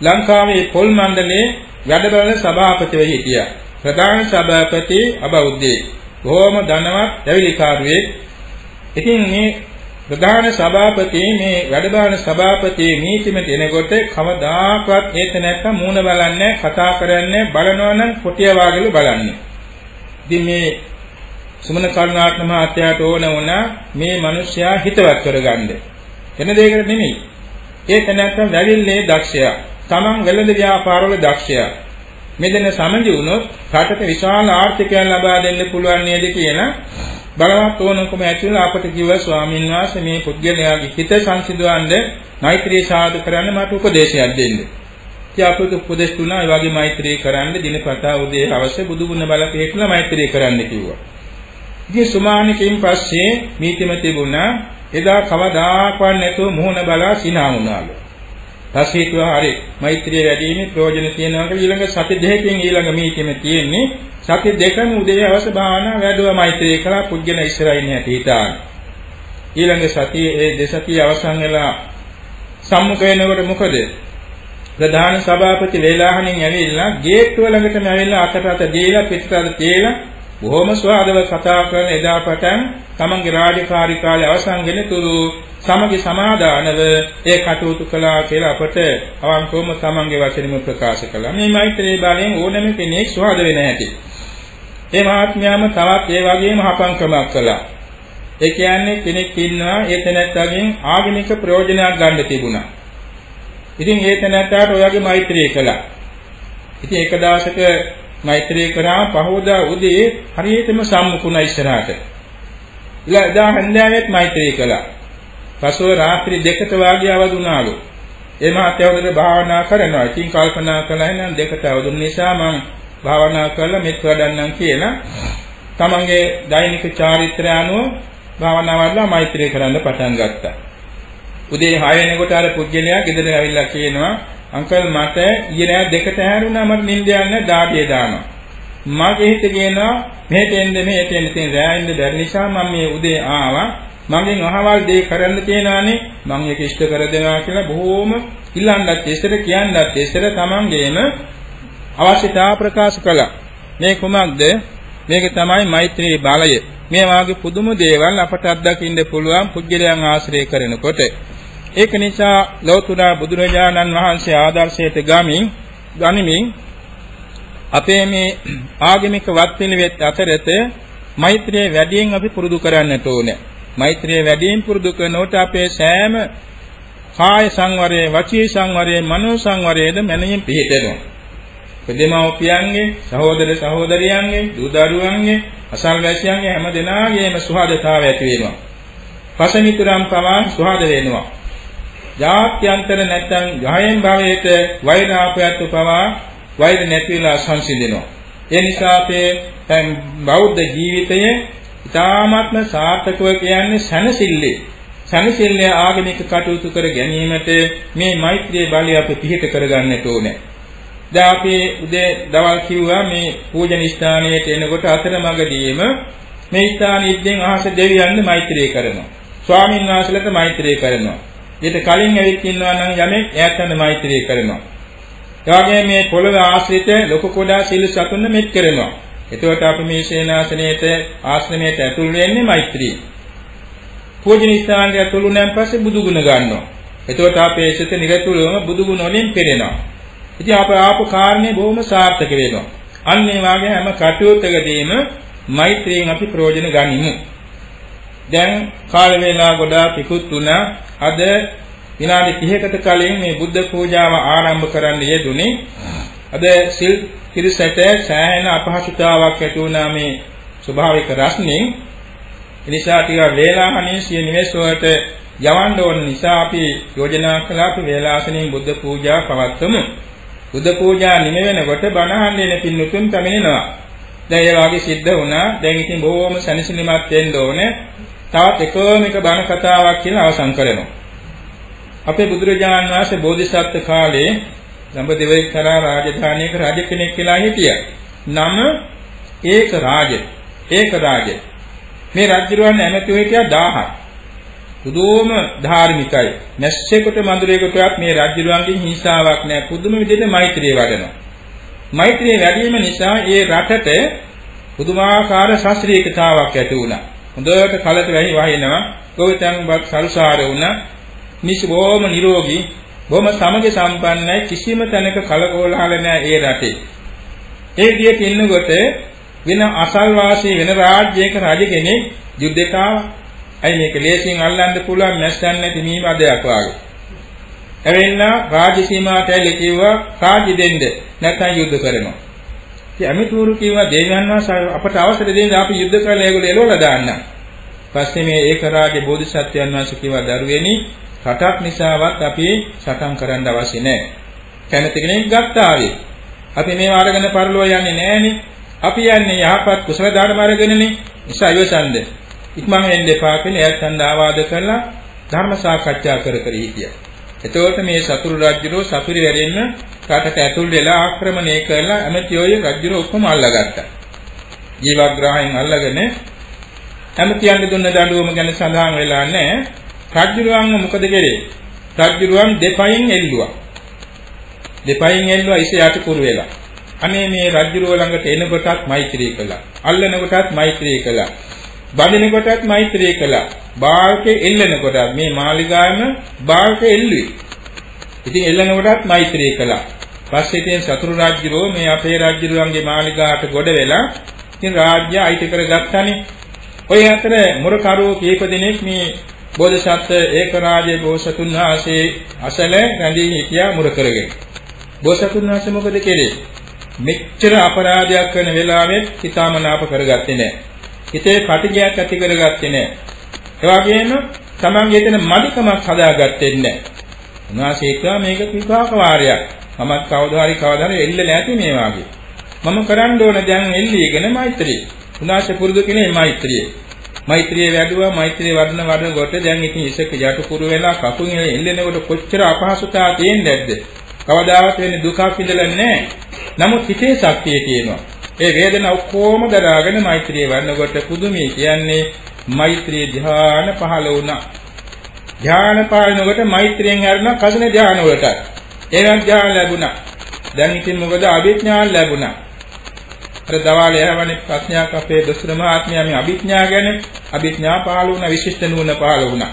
ලංකාවේ පොල් මණ්ඩලයේ වැඩ බලන සභාපතිව හිටියා. ප්‍රධාන සභාපති අබෞද්ධේ බොහොම ධනවත් දැවිලිකාරුවෙක්. ඉතින් මේ ප්‍රධාන සභාපති මේ වැඩබාන සභාපති නීතිමෙත එනකොට කවදාකවත් ඒක නැත්තම් මූණ බලන්නේ කතා කරන්නේ බලනවා නම් කොටිය වාගේලු බලන්නේ. ඉතින් මේ සුමන කරුණාත්ම මහත්තයාට ඕන වුණා මේ මිනිස්යා හිතවත් කරගන්න. එන දෙයකට නෙමෙයි. ඒක නැත්තම් වැවිල්ලේ දක්ෂයා. Taman වෙළඳ ව්‍යාපාරවල දක්ෂයා. මෙදෙන සමගි වුණොත් රටට විශාල ආර්ථිකයක් ලබා දෙන්න පුළුවන් නේද කියන බලවත් ඕනකම ඇතිවලා අපට කිව්වා ස්වාමීන් වහන්සේ මේ පුද්ගලයාගේ හිත සංසිඳවන්න මෛත්‍රී සාධ කරන්න මට උපදේශයක් දෙන්න. ඉතින් අපට උපදේශ තුනා ඒ වගේ මෛත්‍රී කරන්න දිනපතා උදේ හවස බුදු ගුණ බල පිළිපදලා මෛත්‍රී කරන්න කිව්වා. ඉතින් සුමානිකින් පස්සේ මීතිම තිබුණා එදා කවදාකවත් නැතුව මුහුණ බලා සිනා වුණාලු. පස්සේ කිව්වා හරි මෛත්‍රිය වැඩිීමේ ප්‍රයෝජන තියෙනවා කියලා ඊළඟ සති දෙකකින් ඊළඟ මීතිම තියෙන්නේ සති දෙකම උදේ හවස භාවනා වැඩුවා මෛත්‍රී කළා පුජ්‍යන ඉස්සරහින් හැටි හිතාන. ඊළඟ සතියේ ඒ දෙසතිය අවසන් වෙලා සම්මුඛ වෙනකොට මොකද? ප්‍රධාන සභාපති වේලාහණින් ඇවිල්ලා ගේට්ටුව ළඟටම ඇවිල්ලා අතට අත දීලා පිටට අත තියලා බොහොම ස්වාදව කතා කරන එදා පටන් තමන්ගේ රාජකාරී කාලය අවසන් වෙන තුරු සමගි සමාදානව ඒ කටයුතු කළා කියලා අපට අවංකවම තමන්ගේ වචනෙම ප්‍රකාශ කළා. මේ මෛත්‍රී බලයෙන් ඕනෑම කෙනෙක් ස්වාද වෙන හැටි. ඒ මහත්මයාම තවත් ඒ වගේම හපංකමක් කළා. ඒ කියන්නේ කෙනෙක් ඉන්නවා ඒ තැනැත්තගෙන් ආගමික ප්‍රයෝජනයක් ගන්න තිබුණා. ඉතින් ඒ තැනැත්තාට ඔයගේ මෛත්‍රී කළා. ඉතින් එක දවසක මෛත්‍රී කරා පහෝදා උදේ හරියටම සම්මුඛුණා ඉස්සරහට. ඊළඟ එදා හන්දෑවෙත් මෛත්‍රී කළා. පසුව රාත්‍රී දෙකට වාගේ අවදුනාලු. ඒ මහත්යවරුද භාවනා කරනවා. ඉතින් කල්පනා කළා නම් දෙකට අවදුන නිසා මම භාවනා කරලා මෙත් වඩන්නම් කියලා තමන්ගේ දෛනික චාරිත්‍රය අනුව භාවනා වඩලා මෛත්‍රී කරන්න පටන් ගත්තා. උදේ 6 වෙනකොට අර පුජ්‍යලයා ගෙදර ඇවිල්ලා කියනවා අංකල් මට ඊයේ රෑ දෙකට හැරුණා මට නිින්ද යන්නේ දාඩිය දානවා. මගේ හිත කියනවා මෙහෙට එන්න මෙහෙට එන්න තියෙන රෑ ඉන්න බැරි නිසා මම මේ උදේ ආවා. මගෙන් අහවල් දෙය කරන්න තියෙනවානේ මම ඒක ඉෂ්ට කර දෙනවා කියලා බොහෝම ඉල්ලන්නත් ඉස්සර කියන්නත් ඉස්සර තමන්ගේම අවශ්‍යතාව ප්‍රකාශ කළා. මේ කුමක්ද? මේක තමයි මෛත්‍රී බලය. මේ වාගේ පුදුම දේවල් අපට අත්දකින්න පුළුවන් පුද්ගලයන් ආශ්‍රය කරනකොට. ඒක නිසා ලෞතුරා බුදුරජාණන් වහන්සේ ආදර්ශයට ගමින් ගනිමින් අපේ මේ ආගමික වත් පිළිවෙත් අතරත මෛත්‍රිය වැඩියෙන් අපි පුරුදු කරන්නට ඕනේ. මෛත්‍රිය වැඩියෙන් පුරුදු කරනකොට අපේ සෑම කාය සංවරයේ, වචී සංවරයේ, මනෝ සංවරයේද මනමින් පිහිටෙනවා. දෙමව්පියන්ගේ, සහෝදර සහෝදරියන්ගේ, දූ දරුවන්ගේ, අසල්වැසියන්ගේ හැම දෙනාගේම සුහදතාවය ඇති වෙනවා. පසමිතුරම් පවා සුහද වෙනවා. ජාත්‍යන්තර නැත්නම් ගහයෙන් භවයට වෛරාපයත් පවා වෛර නැතිලා සංසිඳෙනවා. ඒ නිසා අපේ බෞද්ධ ජීවිතයේ ඊ타ත්ම සාර්ථකව කියන්නේ සනසිල්ලේ. සනසිල්ලේ ආගමික කටයුතු කර ගැනීමට මේ මෛත්‍රී බලය අපි පිහිට කරගන්නට ඕනේ. දැන් අපි උදේ දවල් කිව්වා මේ පූජන ස්ථානයට එනකොට අතරමඟදීම මේ ස්ථානෙද්දෙන් අහස දෙවියන්ට මෛත්‍රී කරනවා. ස්වාමීන් වහන්සේලාට මෛත්‍රී කරනවා. ඊට කලින් ඇවිත් ඉන්නවා නම් යමෙක් එයාට මෛත්‍රී කරනවා. ඒ වගේම මේ පොළව ආශ්‍රිත ලොකු කොඩා සිල් සතුන්න මෙත් කරනවා. එතකොට අපි මේ ශේනාසනයේට ආශ්‍රමයට ඇතුල් වෙන්නේ මෛත්‍රී. පූජන ස්ථානයට ඇතුළු නැන් පස්සේ බුදු ගුණ ගන්නවා. එතකොට අපේ සිත නිරතුරුවම බුදු ගුණ වලින් පෙරෙනවා. ඉතින් අප ආපු කාරණේ බොහොම සාර්ථක වෙනවා. අන්න ඒ වගේ හැම කටයුත්තකදීම මෛත්‍රියෙන් අපි ප්‍රයෝජන ගනිමු. දැන් කාල වේලා ගොඩාක් ඉක්ුත් වුණා. අද විනාඩි 30කට කලින් මේ බුද්ධ පූජාව ආරම්භ කරන්න යෙදුනේ. අද සිල් පිරිසට සෑහෙන අපහසුතාවක් ඇති වුණා මේ ස්වභාවික රස්නෙන්. එනිසා ටික වේලාහණේ සිය නිවෙස් වලට යවන්න ඕන නිසා අපි යෝජනා කළා අපි වේලාසනෙන් බුද්ධ පූජා පවත්වමු. බුද්ධ පූජා නිම වෙනකොට බණ අහන්නේ පින්නතුන් පැමිණෙනවා. දැන් ඒ වගේ සිද්ධ වුණා. දැන් ඉතින් බොහොම සැනසීමක් වෙන්න ඕනේ. තවත් එකම එක බණ කතාවක් කියලා අවසන් කරනවා. අපේ බුදුරජාණන් වහන්සේ බෝධිසත්ව කාලේ දඹදිවයි කරා රාජධානියක රජ කෙනෙක් කියලා හිටියා. නම ඒක රාජ. ඒක රාජ. මේ රජුරවන්න ඇමතිව හිටියා 1000ක්. පුදුම ධාර්මිකයි. නැස්සෙකුට මඳුරේකටවත් මේ රජුරවන්ගෙන් හිංසාවක් නැහැ. පුදුම විදිහට මෛත්‍රිය වඩනවා. මෛත්‍රිය වැඩි වීම නිසා ඒ රටට පුදුමාකාර ශාස්ත්‍රීයතාවක් ඇති වුණා. හොඳට කලට වැහි වහිනවා. ගෝවිතංගවත් සල්සාර වුණා. මිස් බොහොම නිරෝගී, බොහොම සමග සම්පන්නයි කිසිම තැනක කලකෝලහල නැහැ ඒ රටේ. ඒ විදිහට ඉන්නකොට වෙන අසල්වාසී වෙන රාජ්‍යයක රජ කෙනෙක් යුද්ධයට ආවා. අයි මේක ලේසියෙන් අල්ලන්න පුළුවන් නැස්සන් නැති මීමදයක් වාගේ. එවෙන්න රාජ්‍ය සීමාවට ඇවිල්ලා කිව්වා රාජ්‍ය දෙන්න නැත්නම් යුද්ධ කරනවා. ඉතින් අමිතුරු කිව්වා දෙවියන් වහන්සේ අපට අවසර දෙන්න අපි යුද්ධ කරලා ඒගොල්ලෝ එළවලා දාන්න. පස්සේ මේ ඒක රාජ්‍ය බෝධිසත්වයන් වහන්සේ කිව්වා දරුවෙනි රටක් නිසාවත් අපි සටන් කරන්න අවශ්‍ය නැහැ. කැමති කෙනෙක් ගත්තාවේ. අපි මේව අරගෙන පරලෝ යන්නේ නැහනේ. අපි යන්නේ යහපත් කුසල ධර්ම අරගෙනනේ. නිසා ඉවසන්ද. ඉක්මන් වෙන්න එපා කියලා එයත් ඡන්ද ආවාද කරලා ධර්ම සාකච්ඡා කර කර හිටියා. එතකොට මේ සතුරු රජුරෝ සතුරු වෙරෙන්න රටට ඇතුල් වෙලා ආක්‍රමණය කරලා ඇමතියෝය රජුරෝ ඔක්කොම අල්ලගත්තා. ජීවග්‍රහයෙන් අල්ලගෙන ඇමතියන්ට දුන්න දඬුවම ගැන සඳහන් වෙලා නැහැ. රජුරුවන්ව මොකද කරේ? රජුරුවන් දෙපයින් එල්ලුවා. දෙපයින් එල්ලුවා ඉස යට කුරු වෙලා. අනේ මේ රජුරුව ළඟට එනකොටත් මෛත්‍රී කළා. අල්ලන කොටත් මෛත්‍රී කළා. බඳින කොටත් මෛත්‍රී කළා. බාල්කේ එල්ලන කොටත් මේ මාලිගාවෙම බාල්කේ එල්ලුවේ. ඉතින් එල්ලන කොටත් මෛත්‍රී කළා. පස්සේ ඉතින් සතුරු රාජ්‍යරෝ මේ අපේ රාජ්‍යරුවන්ගේ මාලිගාවට ගොඩ වෙලා ඉතින් රාජ්‍ය අයිති කරගත්තානේ. ඔය අතර මුරකරුවෝ කීප දෙනෙක් මේ බෝධිසත්ව ඒකරාජේ බෝසතුන් වහන්සේ අසල රැඳී හිටියා මුර කරගෙන. බෝසතුන් වහන්සේ මොකද කෙරේ? මෙච්චර අපරාධයක් කරන වෙලාවෙත් හිතාමනාප කරගත්තේ නැහැ. හිතේ පටිගයක් ඇති කරගත්තේ නැහැ. ඒ වගේම තමන්ගේ එතන මදිකමක් හදාගත්තේ නැහැ. උන්වහන්සේ කිව්වා මේක විපාක වාරයක්. මමත් කවදා හරි කවදා හරි එල්ල නැති මේ වාගේ. මම කරන්න ඕන දැන් එල්ලීගෙන මෛත්‍රිය. උන්වහන්සේ පුරුදු කෙනේ මෛත්‍රිය. මෛත්‍රිය වැඩුවා මෛත්‍රිය වඩන වඩන කොට දැන් ඉතින් ඉසක යටු කුරු වෙලා කකුන් එල්ලෙනකොට කොච්චර අපහසුතාව තියෙන්නේ නැද්ද? කවදාවත් වෙන්නේ දුකක් විඳලා නැහැ. නමුත් හිතේ ශක්තිය තියෙනවා. ඒ වේදනා ඔක්කොම දරාගෙන මෛත්‍රිය වඩනකොට පුදුමයි කියන්නේ මෛත්‍රී ධ්‍යාන පහළ වුණා. ධ්‍යාන පාලනකොට මෛත්‍රියෙන් හැරෙන කසින ධ්‍යාන වලට. ඒවත් ධ්‍යාන ලැබුණා. දැන් ඉතින් මොකද අභිඥා ලැබුණා. අර දවාලේ යවන්නේ ප්‍රඥාක අපේ දොස්තර මහත්මයා මේ අභිඥා ගැන අභිඥා පහළ වුණා විශිෂ්ට නුවණ පහළ වුණා.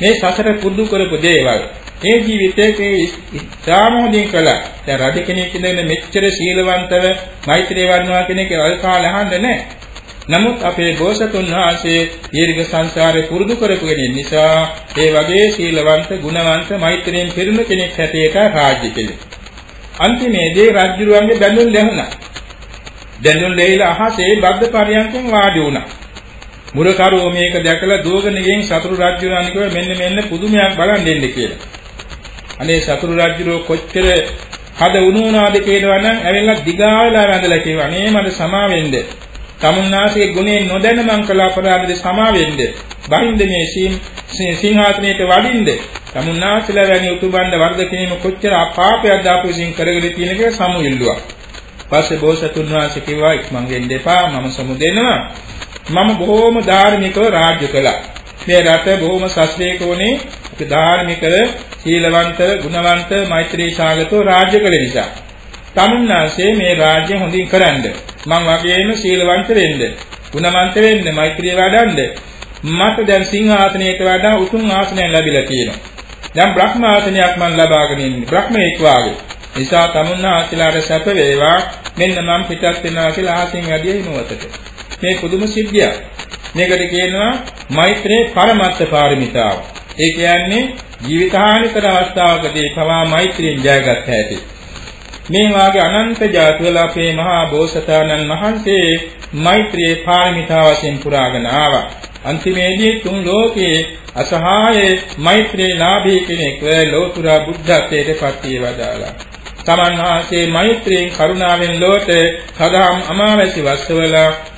මේ සසර පුරුදු කරපු දේවල් ඒ ජීවිතයේ ඉස්හාමෝදීන් කළා. දැන් රජ කෙනෙක් ඉඳගෙන මෙච්චර සීලවන්තව මෛත්‍රී වඩනවා කෙනෙක් අල් කාලේ අහන්න නැහැ. නමුත් අපේ බෝසතුන් වහන්සේ දීර්ඝ සංසාරේ පුරුදු කරපු කෙනෙක් නිසා ඒ වගේ සීලවන්ත, ගුණවන්ත, මෛත්‍රියෙන් පිරුණු කෙනෙක් හැටියට රාජ්‍ය කෙනෙක්. අන්තිමේදී රජුරුවන්ගේ බැඳුම් ලැබුණා. බැඳුම් ලැබිලා අහසේ බද්ද පරියන්කෙන් වාඩි වුණා. මුරකරෝ මේක දැකලා දුවගෙන ගිහින් සතුරු රජුණන් කිව්වා මෙන්න මෙන්න පුදුමයක් බලන් දෙන්න කියලා. අනේ සතුරු රජුරෝ කොච්චර හද වුණුනාද කියනවනම් ඇවිල්ලා දිගා වෙලා වැඳලා කියවා අනේ මට සමා වෙන්න. තමුන්නාසේ ගුණේ නොදැන මං කළ අපරාධෙ සමා වෙන්න. බහින්ද මේ සිංහාසනයට වඩින්ද. තමුන්නාසලා වැනි උතුම්බණ්ඩ වර්ධකීම කොච්චර අපාපයක්ද අපු විසින් කරගෙන තියෙන කියලා සමු ඉල්ලුවා. පස්සේ බෝසතුන් වහන්සේ කිව්වා ඉක්මන් ගෙන්න එපා මම සමු දෙනවා. මම බොහොම ධාර්මිකව රාජ්‍ය කළා. මේ රට බොහොම ශස්ත්‍රීය කෝණේ ධාර්මික සීලවන්ත ගුණවන්ත මෛත්‍රී ශාගතෝ රාජ්‍ය කළ නිසා. තමුන්නාසේ මේ රාජ්‍ය හොඳින් කරන්න මං වගේම සීලවන්ත වෙන්න ගුණවන්ත වෙන්න මෛත්‍රිය වඩන්න මට දැන් සිංහාසනයට වඩා උතුම් ආසනයක් ලැබිලා තියෙනවා. දැන් බ්‍රහ්ම ආසනයක් මං ලබාගෙන ඉන්නේ. බ්‍රහ්මෙක් වාගේ. නිසා තමුන්නාසලාට සැප වේවා මෙන්න මං පිටත් වෙනවා කියලා ආසින් වැඩිය හිමවතට මේ පුදුම සිද්ධියක් මේකට කියනවා මෛත්‍රී පරමත්ත පාරමිතාව ඒ කියන්නේ ජීවිතහානිකර අවස්ථාවකදී පවා මෛත්‍රියෙන් ජයගත් හැටි. මේ වාගේ අනන්ත ජාතිවල අපේ මහා බෝසතාණන් වහන්සේ මෛත්‍රියේ පාරමිතා වශයෙන් පුරාගෙන ආවා. අන්තිමේදී තුන් ලෝකයේ අසහාය මෛත්‍රී ලාභී කෙනෙක් ලෝතුරා බුද්ධත්වයට පත් වේවදාලා. තමන් වහන්සේ මෛත්‍රියෙන් කරුණාවෙන් ලෝට සදාම් අමාවැසි වස්සවල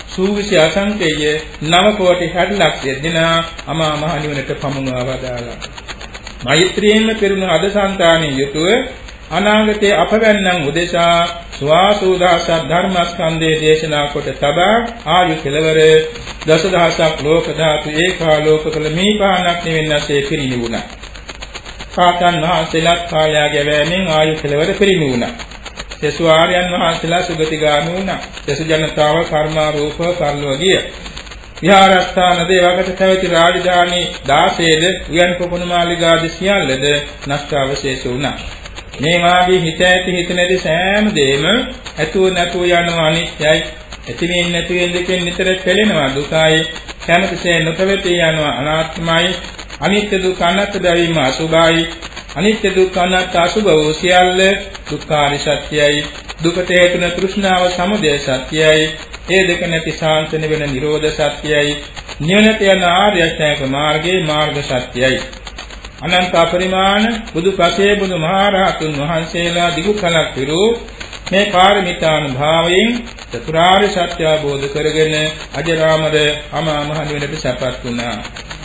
සූවිසි අසංකේය නව කෝටි 60 ලක්ෂ දෙන අමා මහ නිවනට පමුණවා වදාලා. මෛත්‍රියෙන්ම පෙරුණු අද సంతානෙ යුතුව අනාගතයේ අපවැන්නන් උදෙසා සුවාසෝදාස ධර්මස්කන්ධයේ දේශනා කොට තබා ආයු කෙලවර දසදහසක් ලෝක ධාතු ඒකාලෝක කළ මේ පානක් නිවෙන්නසේ පිරිනිවුණා. කාතන් වහන්සේලාත් කාලයාගේ වැෑමෙන් ආයු කෙලවර පිරිනිවුණා. සසු ආර්යයන් වහන්සේලා සුගතිගාමී වුණා. සසු ජනතාව කර්මාරූප කරලව ගිය. විහාරස්ථානද එවකට පැවති රාජධානි 16ද උයන් පොකුණු මාලිගාද සියල්ලද නෂ්ටාවශේෂ වුණා. මේ වාගේ හිත ඇති හිත නැති සෑම දෙයක්ම ඇතුව නැතුව යනවා අනිත්‍යයි. ඇතිවෙන්නේ නැති වෙන දෙකෙන් නිතර පෙළෙනවා දුකයි. කැමතිසේ නොපෙවතී යනවා අනාත්මයි. අනිත්‍ය දුක්ඛ අනාත්ම බැවීම අසුභයි. අනිත්‍ය දුක්ඛ අනාත්ම අසුභ වූ සියල්ල දුක්ඛාරි සත්‍යයි. දුකට හේතුන තෘෂ්ණාව සමුදය සත්‍යයි. ඒ දෙක නැති ශාන්තන වෙන නිරෝධ සත්‍යයි. නිවනට යන ආර්ය අෂ්ටාංග මාර්ගයේ මාර්ග සත්‍යයි. අනන්ත අපරිමාණ බුදු පසේ බුදු මහරහතුන් වහන්සේලා දිගු කලක් පිරූ මේ පාරමිතානුභාවයෙන් චතුරාර්ය සත්‍ය අවබෝධ කරගෙන අජරාමර අමා මහ නිවනට සැපත් වුණා.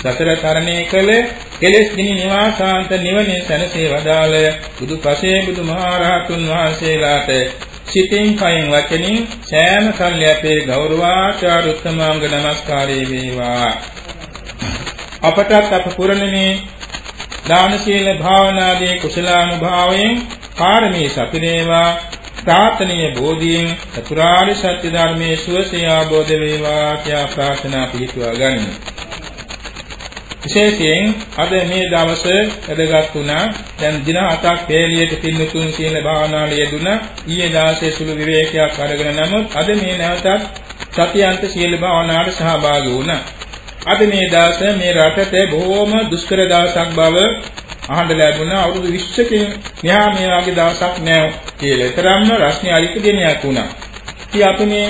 සතර තරණය කළ කෙලෙස් ගිනි නිවාසාන්ත නිවනේ සැනසේ වදාළ බුදු පසේ බුදු මහරහතුන් වහන්සේලාට සිතින් කයින් වචනින් සෑම කල්ලි අපේ ගෞරවාචාර උත්තමාංග නමස්කාරය වේවා. අපටත් අප පුරණනේ දාන සීල භාවනාදී කුසලානුභාවයෙන් පාරමී සපිරේවා ප්‍රාර්ථනීය බෝධියෙන් චතුරාර්ය සත්‍ය ධර්මයේ සුවසේ ආબોධ වේවා කියා ප්‍රාර්ථනා පිළිතුවා ගනිමු. විශේෂයෙන් අද මේ දවසේ වැඩගත් වුණා දැන් දින හතක් පෙළියට පින්නතුන් කියන භාවනාවේ යෙදුණා ඊයේ දාසේ සුළු විවේකයක් අරගෙන නමුත් අද මේ නැවතත් සතියන්ත සීල භාවනාවට සහභාගී වුණා අද මේ දවස මේ රටට බොහොම දුෂ්කර දවසක් බව අහන්න ලැබුණා අවුරුදු 20කින් මෙහා මේ වගේ දවසක් නෑ කියලා. තරම්ම රස්නේ අරික දිනයක් වුණා. ඉතින් අපි මේ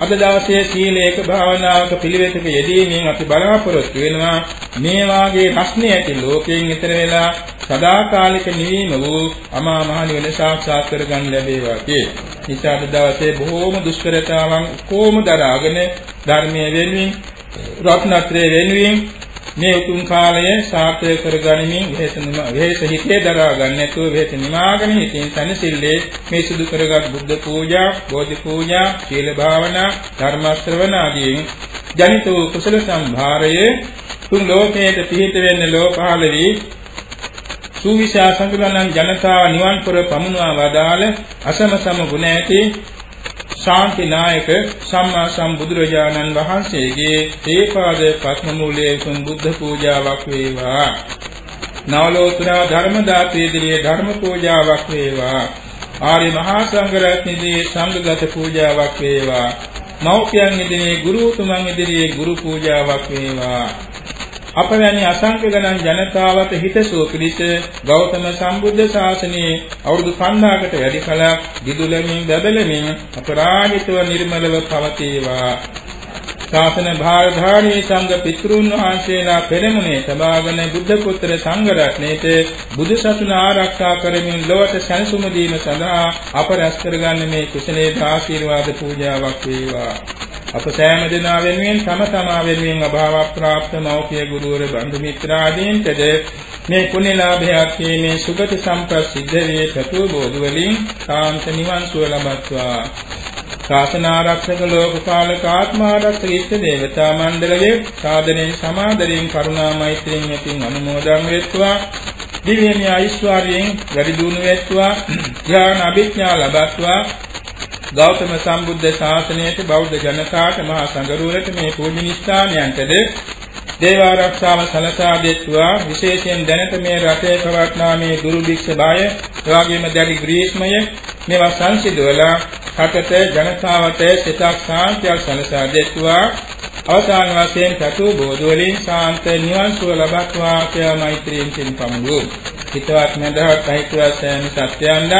අද දවසේ සීලේක භාවනාවක පිළිවෙතක යෙදීමෙන් අපි බලාපොරොත්තු වෙනවා මේ වාගේ රස්නේ ඇති ලෝකයෙන් ඈතර වෙලා සදාකාලික නිවීම වූ අමා මහ නිවන සාක්ෂාත් කරගන්න ලැබේවා කියේ. නිසා අද දවසේ බොහෝම දුෂ්කරතාවන් කොහොම දරාගෙන ධර්මයේ වෙනුවෙන් රත්නත්‍රයේ වෙනුවෙන් මේ උතුම් කාලය සාර්ථක කරගනිමින් වෙහෙස හිතේ දරා ගන්න නැතුව වෙහෙස නිමාගෙන හිතින් සනසිල්ලේ මේ සිදු කරගත් බුද්ධ පූජා, බෝධි පූජා, සීල භාවනා, ධර්ම ශ්‍රවණ ආදීන් ජනිත වූ කුසල සම්භාරයේ තුන් ලෝකයේ පිහිට වෙන්න ලෝකාල වී සූවිසා සංගලනන් ජනතාව නිවන් පුර පමුණවා වදාළ අසම සම ගුණ ඇති ශාන්ති නායක සම්මා සම්බුදුරජාණන් වහන්සේගේ තේපාද පත්ම මූලයේ උතුම් බුද්ධ පූජාවක් වේවා. නවලෝතර ධර්ම දාතේදී ධර්ම පූජාවක් වේවා. ආර්ය මහා සංඝ රත්නයේ සංඝගත පූජාවක් වේවා. මෞඛ්‍යයන් ඉදිරියේ ගුරු උතුමන් ඉදිරියේ ගුරු පූජාවක් වේවා. අපවැනි අසංඛ්‍ය ගණන් ජනතාවට හිතසුව පිණිස ගෞතම සම්බුද්ධ ශාසනයේ අවුරුදු 5000කට වැඩි කලක් දිදුලමින් බබලමින් අපරාජිතව නිර්මලව පවතිවා. ශාසන භාරධාරී සංඝ පිතෘන් වහන්සේලා පෙරමුණේ සබාගෙන බුද්ධ පුත්‍ර සංඝ රත්නයේත බුදු සසුන ආරක්ෂා කරමින් ලොවට සැනසුම දීම සඳහා අප රැස් කරගන්න මේ කුසලයේ ආශිර්වාද පූජාවක් වේවා. අප සෑම දෙනා වෙනුවෙන් තම තමා වෙනුවෙන් අභාව ප්‍රාප්ත මෞඛ්‍ය ගුරුවර බන්දු මිත්‍රාදීන්ටද මේ පුණ්‍යලාභයක් මේ සුගති සම්ප්‍රසිද්ධ වේ ප්‍රතු බෝධි වලින් කාන්ත නිවන් සුව ලබත්වා. ශාසන ආරක්ෂක ලෝකපාලක ආත්මාරක්ෂක ඉෂ්ඨ දේවතා මණ්ඩලයේ සාදනෙන් සමාදරයෙන් කරුණා මෛත්‍රියෙන් යතින් අනුමෝදන් වෙත්වා. දිව්‍යමය ඓශ්වර්යයෙන් වැඩි දියුණු වෙත්වා. ඥාන අභිඥා ලබත්වා. ගෞතම සම්බුද්ධ ශාසනයට බෞද්ධ ජනතාවට මහා සංඝරුවනට මේ පූජනීය ස්ථානයන්ටද දේව ආරක්ෂාව සලසා දෙත්වා. විශේෂයෙන් දැනට මේ රටේ පවත්නා මේ දුර්භික්ෂ බය එවාගෙම දැඩි ග්‍රීෂ්මය මේවා සංසිඳවලා රටට ජනතාවට සිතක් සාන්තියක් සලසා දෙත්වා. අවසාන වශයෙන් චතු බෝධි වලින් ශාන්ත නිවන් සුව ලබත්වා කියලා මෛත්‍රියෙන් පින්පමුණු හිතවත් නැදහත් අහිතවත් සෑම සත්‍යයන්ක්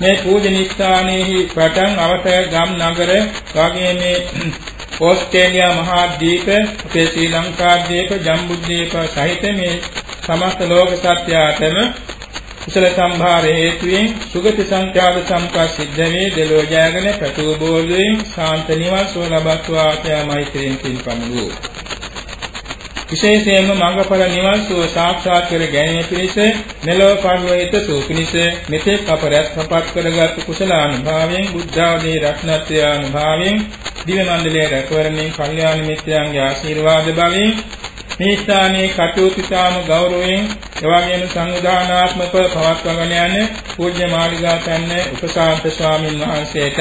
මේ පූජනීස්ථානයේහි පටන් අවත ගම් නගර වගේ මේ ඕස්ට්‍රේලියා මහා දීප අපේ ශ්‍රී ලංකා දීප ජම්බුද්දීප සහිත මේ සමස්ත ලෝක සත්‍යයටම කුසල සම්භාර හේතුවෙන් සුගති සංඛ්‍යාත සම්පත් සිද්ධ වේ දෙලෝ ජයගෙන ප්‍රතිබෝධයෙන් ශාන්ත නිවන් සුව ලබත්වා ආත්මයි මෛත්‍රියෙන් පින්පමුණු විශේෂයෙන්ම මඟඵල නිවන් සුව සාක්ෂාත් කර ගැනීම පිණිස මෙලොව පරිවේත සූපිනිස මෙතෙක් අප රැස්පත් කරගත් කුසලානුභාවයෙන් බුද්ධ ආදී රත්නත්‍රය අනුභාවයෙන් දිව මණ්ඩලයේ රැකවරණේ කල්යාණ මිත්‍රයන්ගේ ආශිර්වාද බලයෙන් මේ ස්ථානයේ කටයුතු තාම ගෞරවයෙන් එවැගේම සංවිධානාත්මකව පවත්වාගෙන යන පූජ්‍ය මාළිගා තන්න උපසාන්ත ස්වාමින් වහන්සේට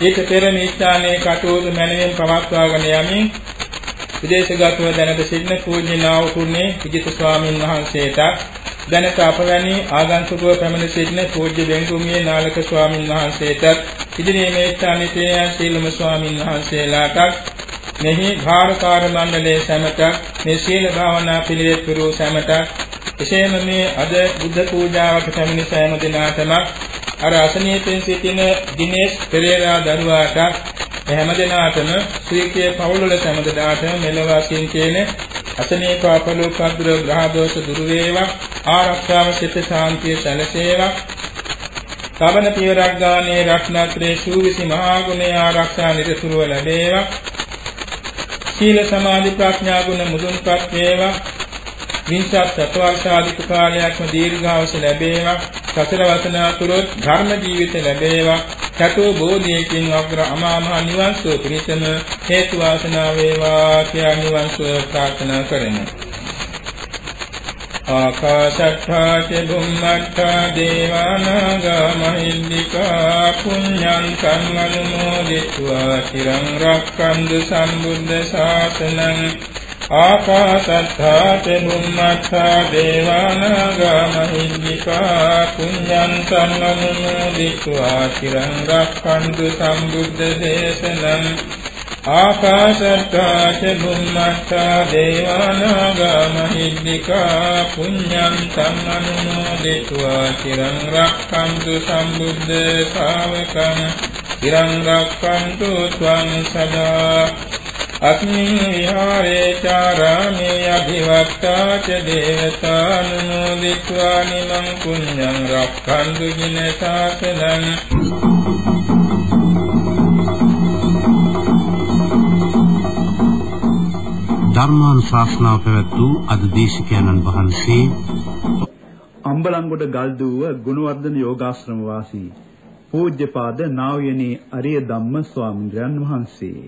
ඊට පෙර මේ ස්ථානයේ කටයුතු මැනවින් පවත්වාගෙන යමින් විදේශගතව දැනට සිටින පූජ්‍ය නාවුතුනේ විජිත ස්වාමින් වහන්සේට දැනට අපවැනි ආගන්තුකව පැමිණ සිටින පූජ්‍ය වෙන්කුමියේ නාලක ස්වාමින් වහන්සේට ඉදිරියේ මේ ස්ථානයේ තියෙන සීලම ස්වාමින් වහන්සේලාට මෙහි භාරකාර මණ්ඩලයේ සැමට මේ සීල භාවනා පිළිවෙත් පුරු සැමට එසේම මේ අද බුද්ධ පූජාවට පැමිණි සෑම දිනාටම අර අසනීපෙන් සිටින දිනේෂ් පෙරේරා දරුවාට හැම දිනාටම ශ්‍රීකේ පවුලවල සෑම දිනාටම මෙලවාසින් කියන අසනීප අපලෝකද්‍ර ග්‍රහ දෝෂ දුරු වේවා ආරක්ෂාව සිත ශාන්තිය සැලසේවා. සමන පියවරක් ගානේ රත්නත්‍රේ සූවිසි මහා ගුණය ආරක්ෂා නිරතුරුව ලැබේවා. සීල සමාධි ප්‍රඥා ගුණ මුදුන්පත් වේවා. විංශත් සත්වර්ෂාධික කාලයක්ම දීර්ඝාස ලැබේවා. සතර වසනාතුරොත් ධර්ම ජීවිත ලැබේවා. චතෝ බෝධියකින් අග්‍ර අමාමහා නිවන් සුව පිණිසම හේතු වාසනා වේවා කියා නිවන් සුව ප්‍රාර්ථනා කරමු. ආකාශට්ඨා ච බුම්මට්ඨා දේවානාගා මහින්దికා පුඤ්ඤං කම්මනුමෝදිත්වා চিරං රක්ඛන්තු සම්බුද්ධ ශාසනං ආකාශත්තා චුම්මත්තා දේවානාගා මහිද්దికා පුඤ්ඤං සම්මනුදිත්වා චිරං රක්ඛන්තු සම්බුද්ධ දේශනං ආකාශත්තා චුම්මත්තා දේවානාගා මහිද්దికා පුඤ්ඤං සම්මනුදිත්වා චිරං රක්ඛන්තු සම්බුද්ධ ශාවකං චිරං රක්ඛන්තු ත්වං සදා අස්මින් විහාරේ චාරාමේ අභිවක්තා ච දේවතානුමෝදිත्वा නිමං පුඤ්ඤං රක්ඛන්තු ජින ශාසනං ධර්මානුශාසනාව පැවැත් වූ අද දේශකයන්න් වහන්සේ අම්බලන්ගොඩ ගල්දුව ගුණවර්ධන යෝගාශ්‍රම වාසී පූජ්‍යපාද නා වූ යනි අරිය ධම්ම ස්වාමීන් වහන්සේ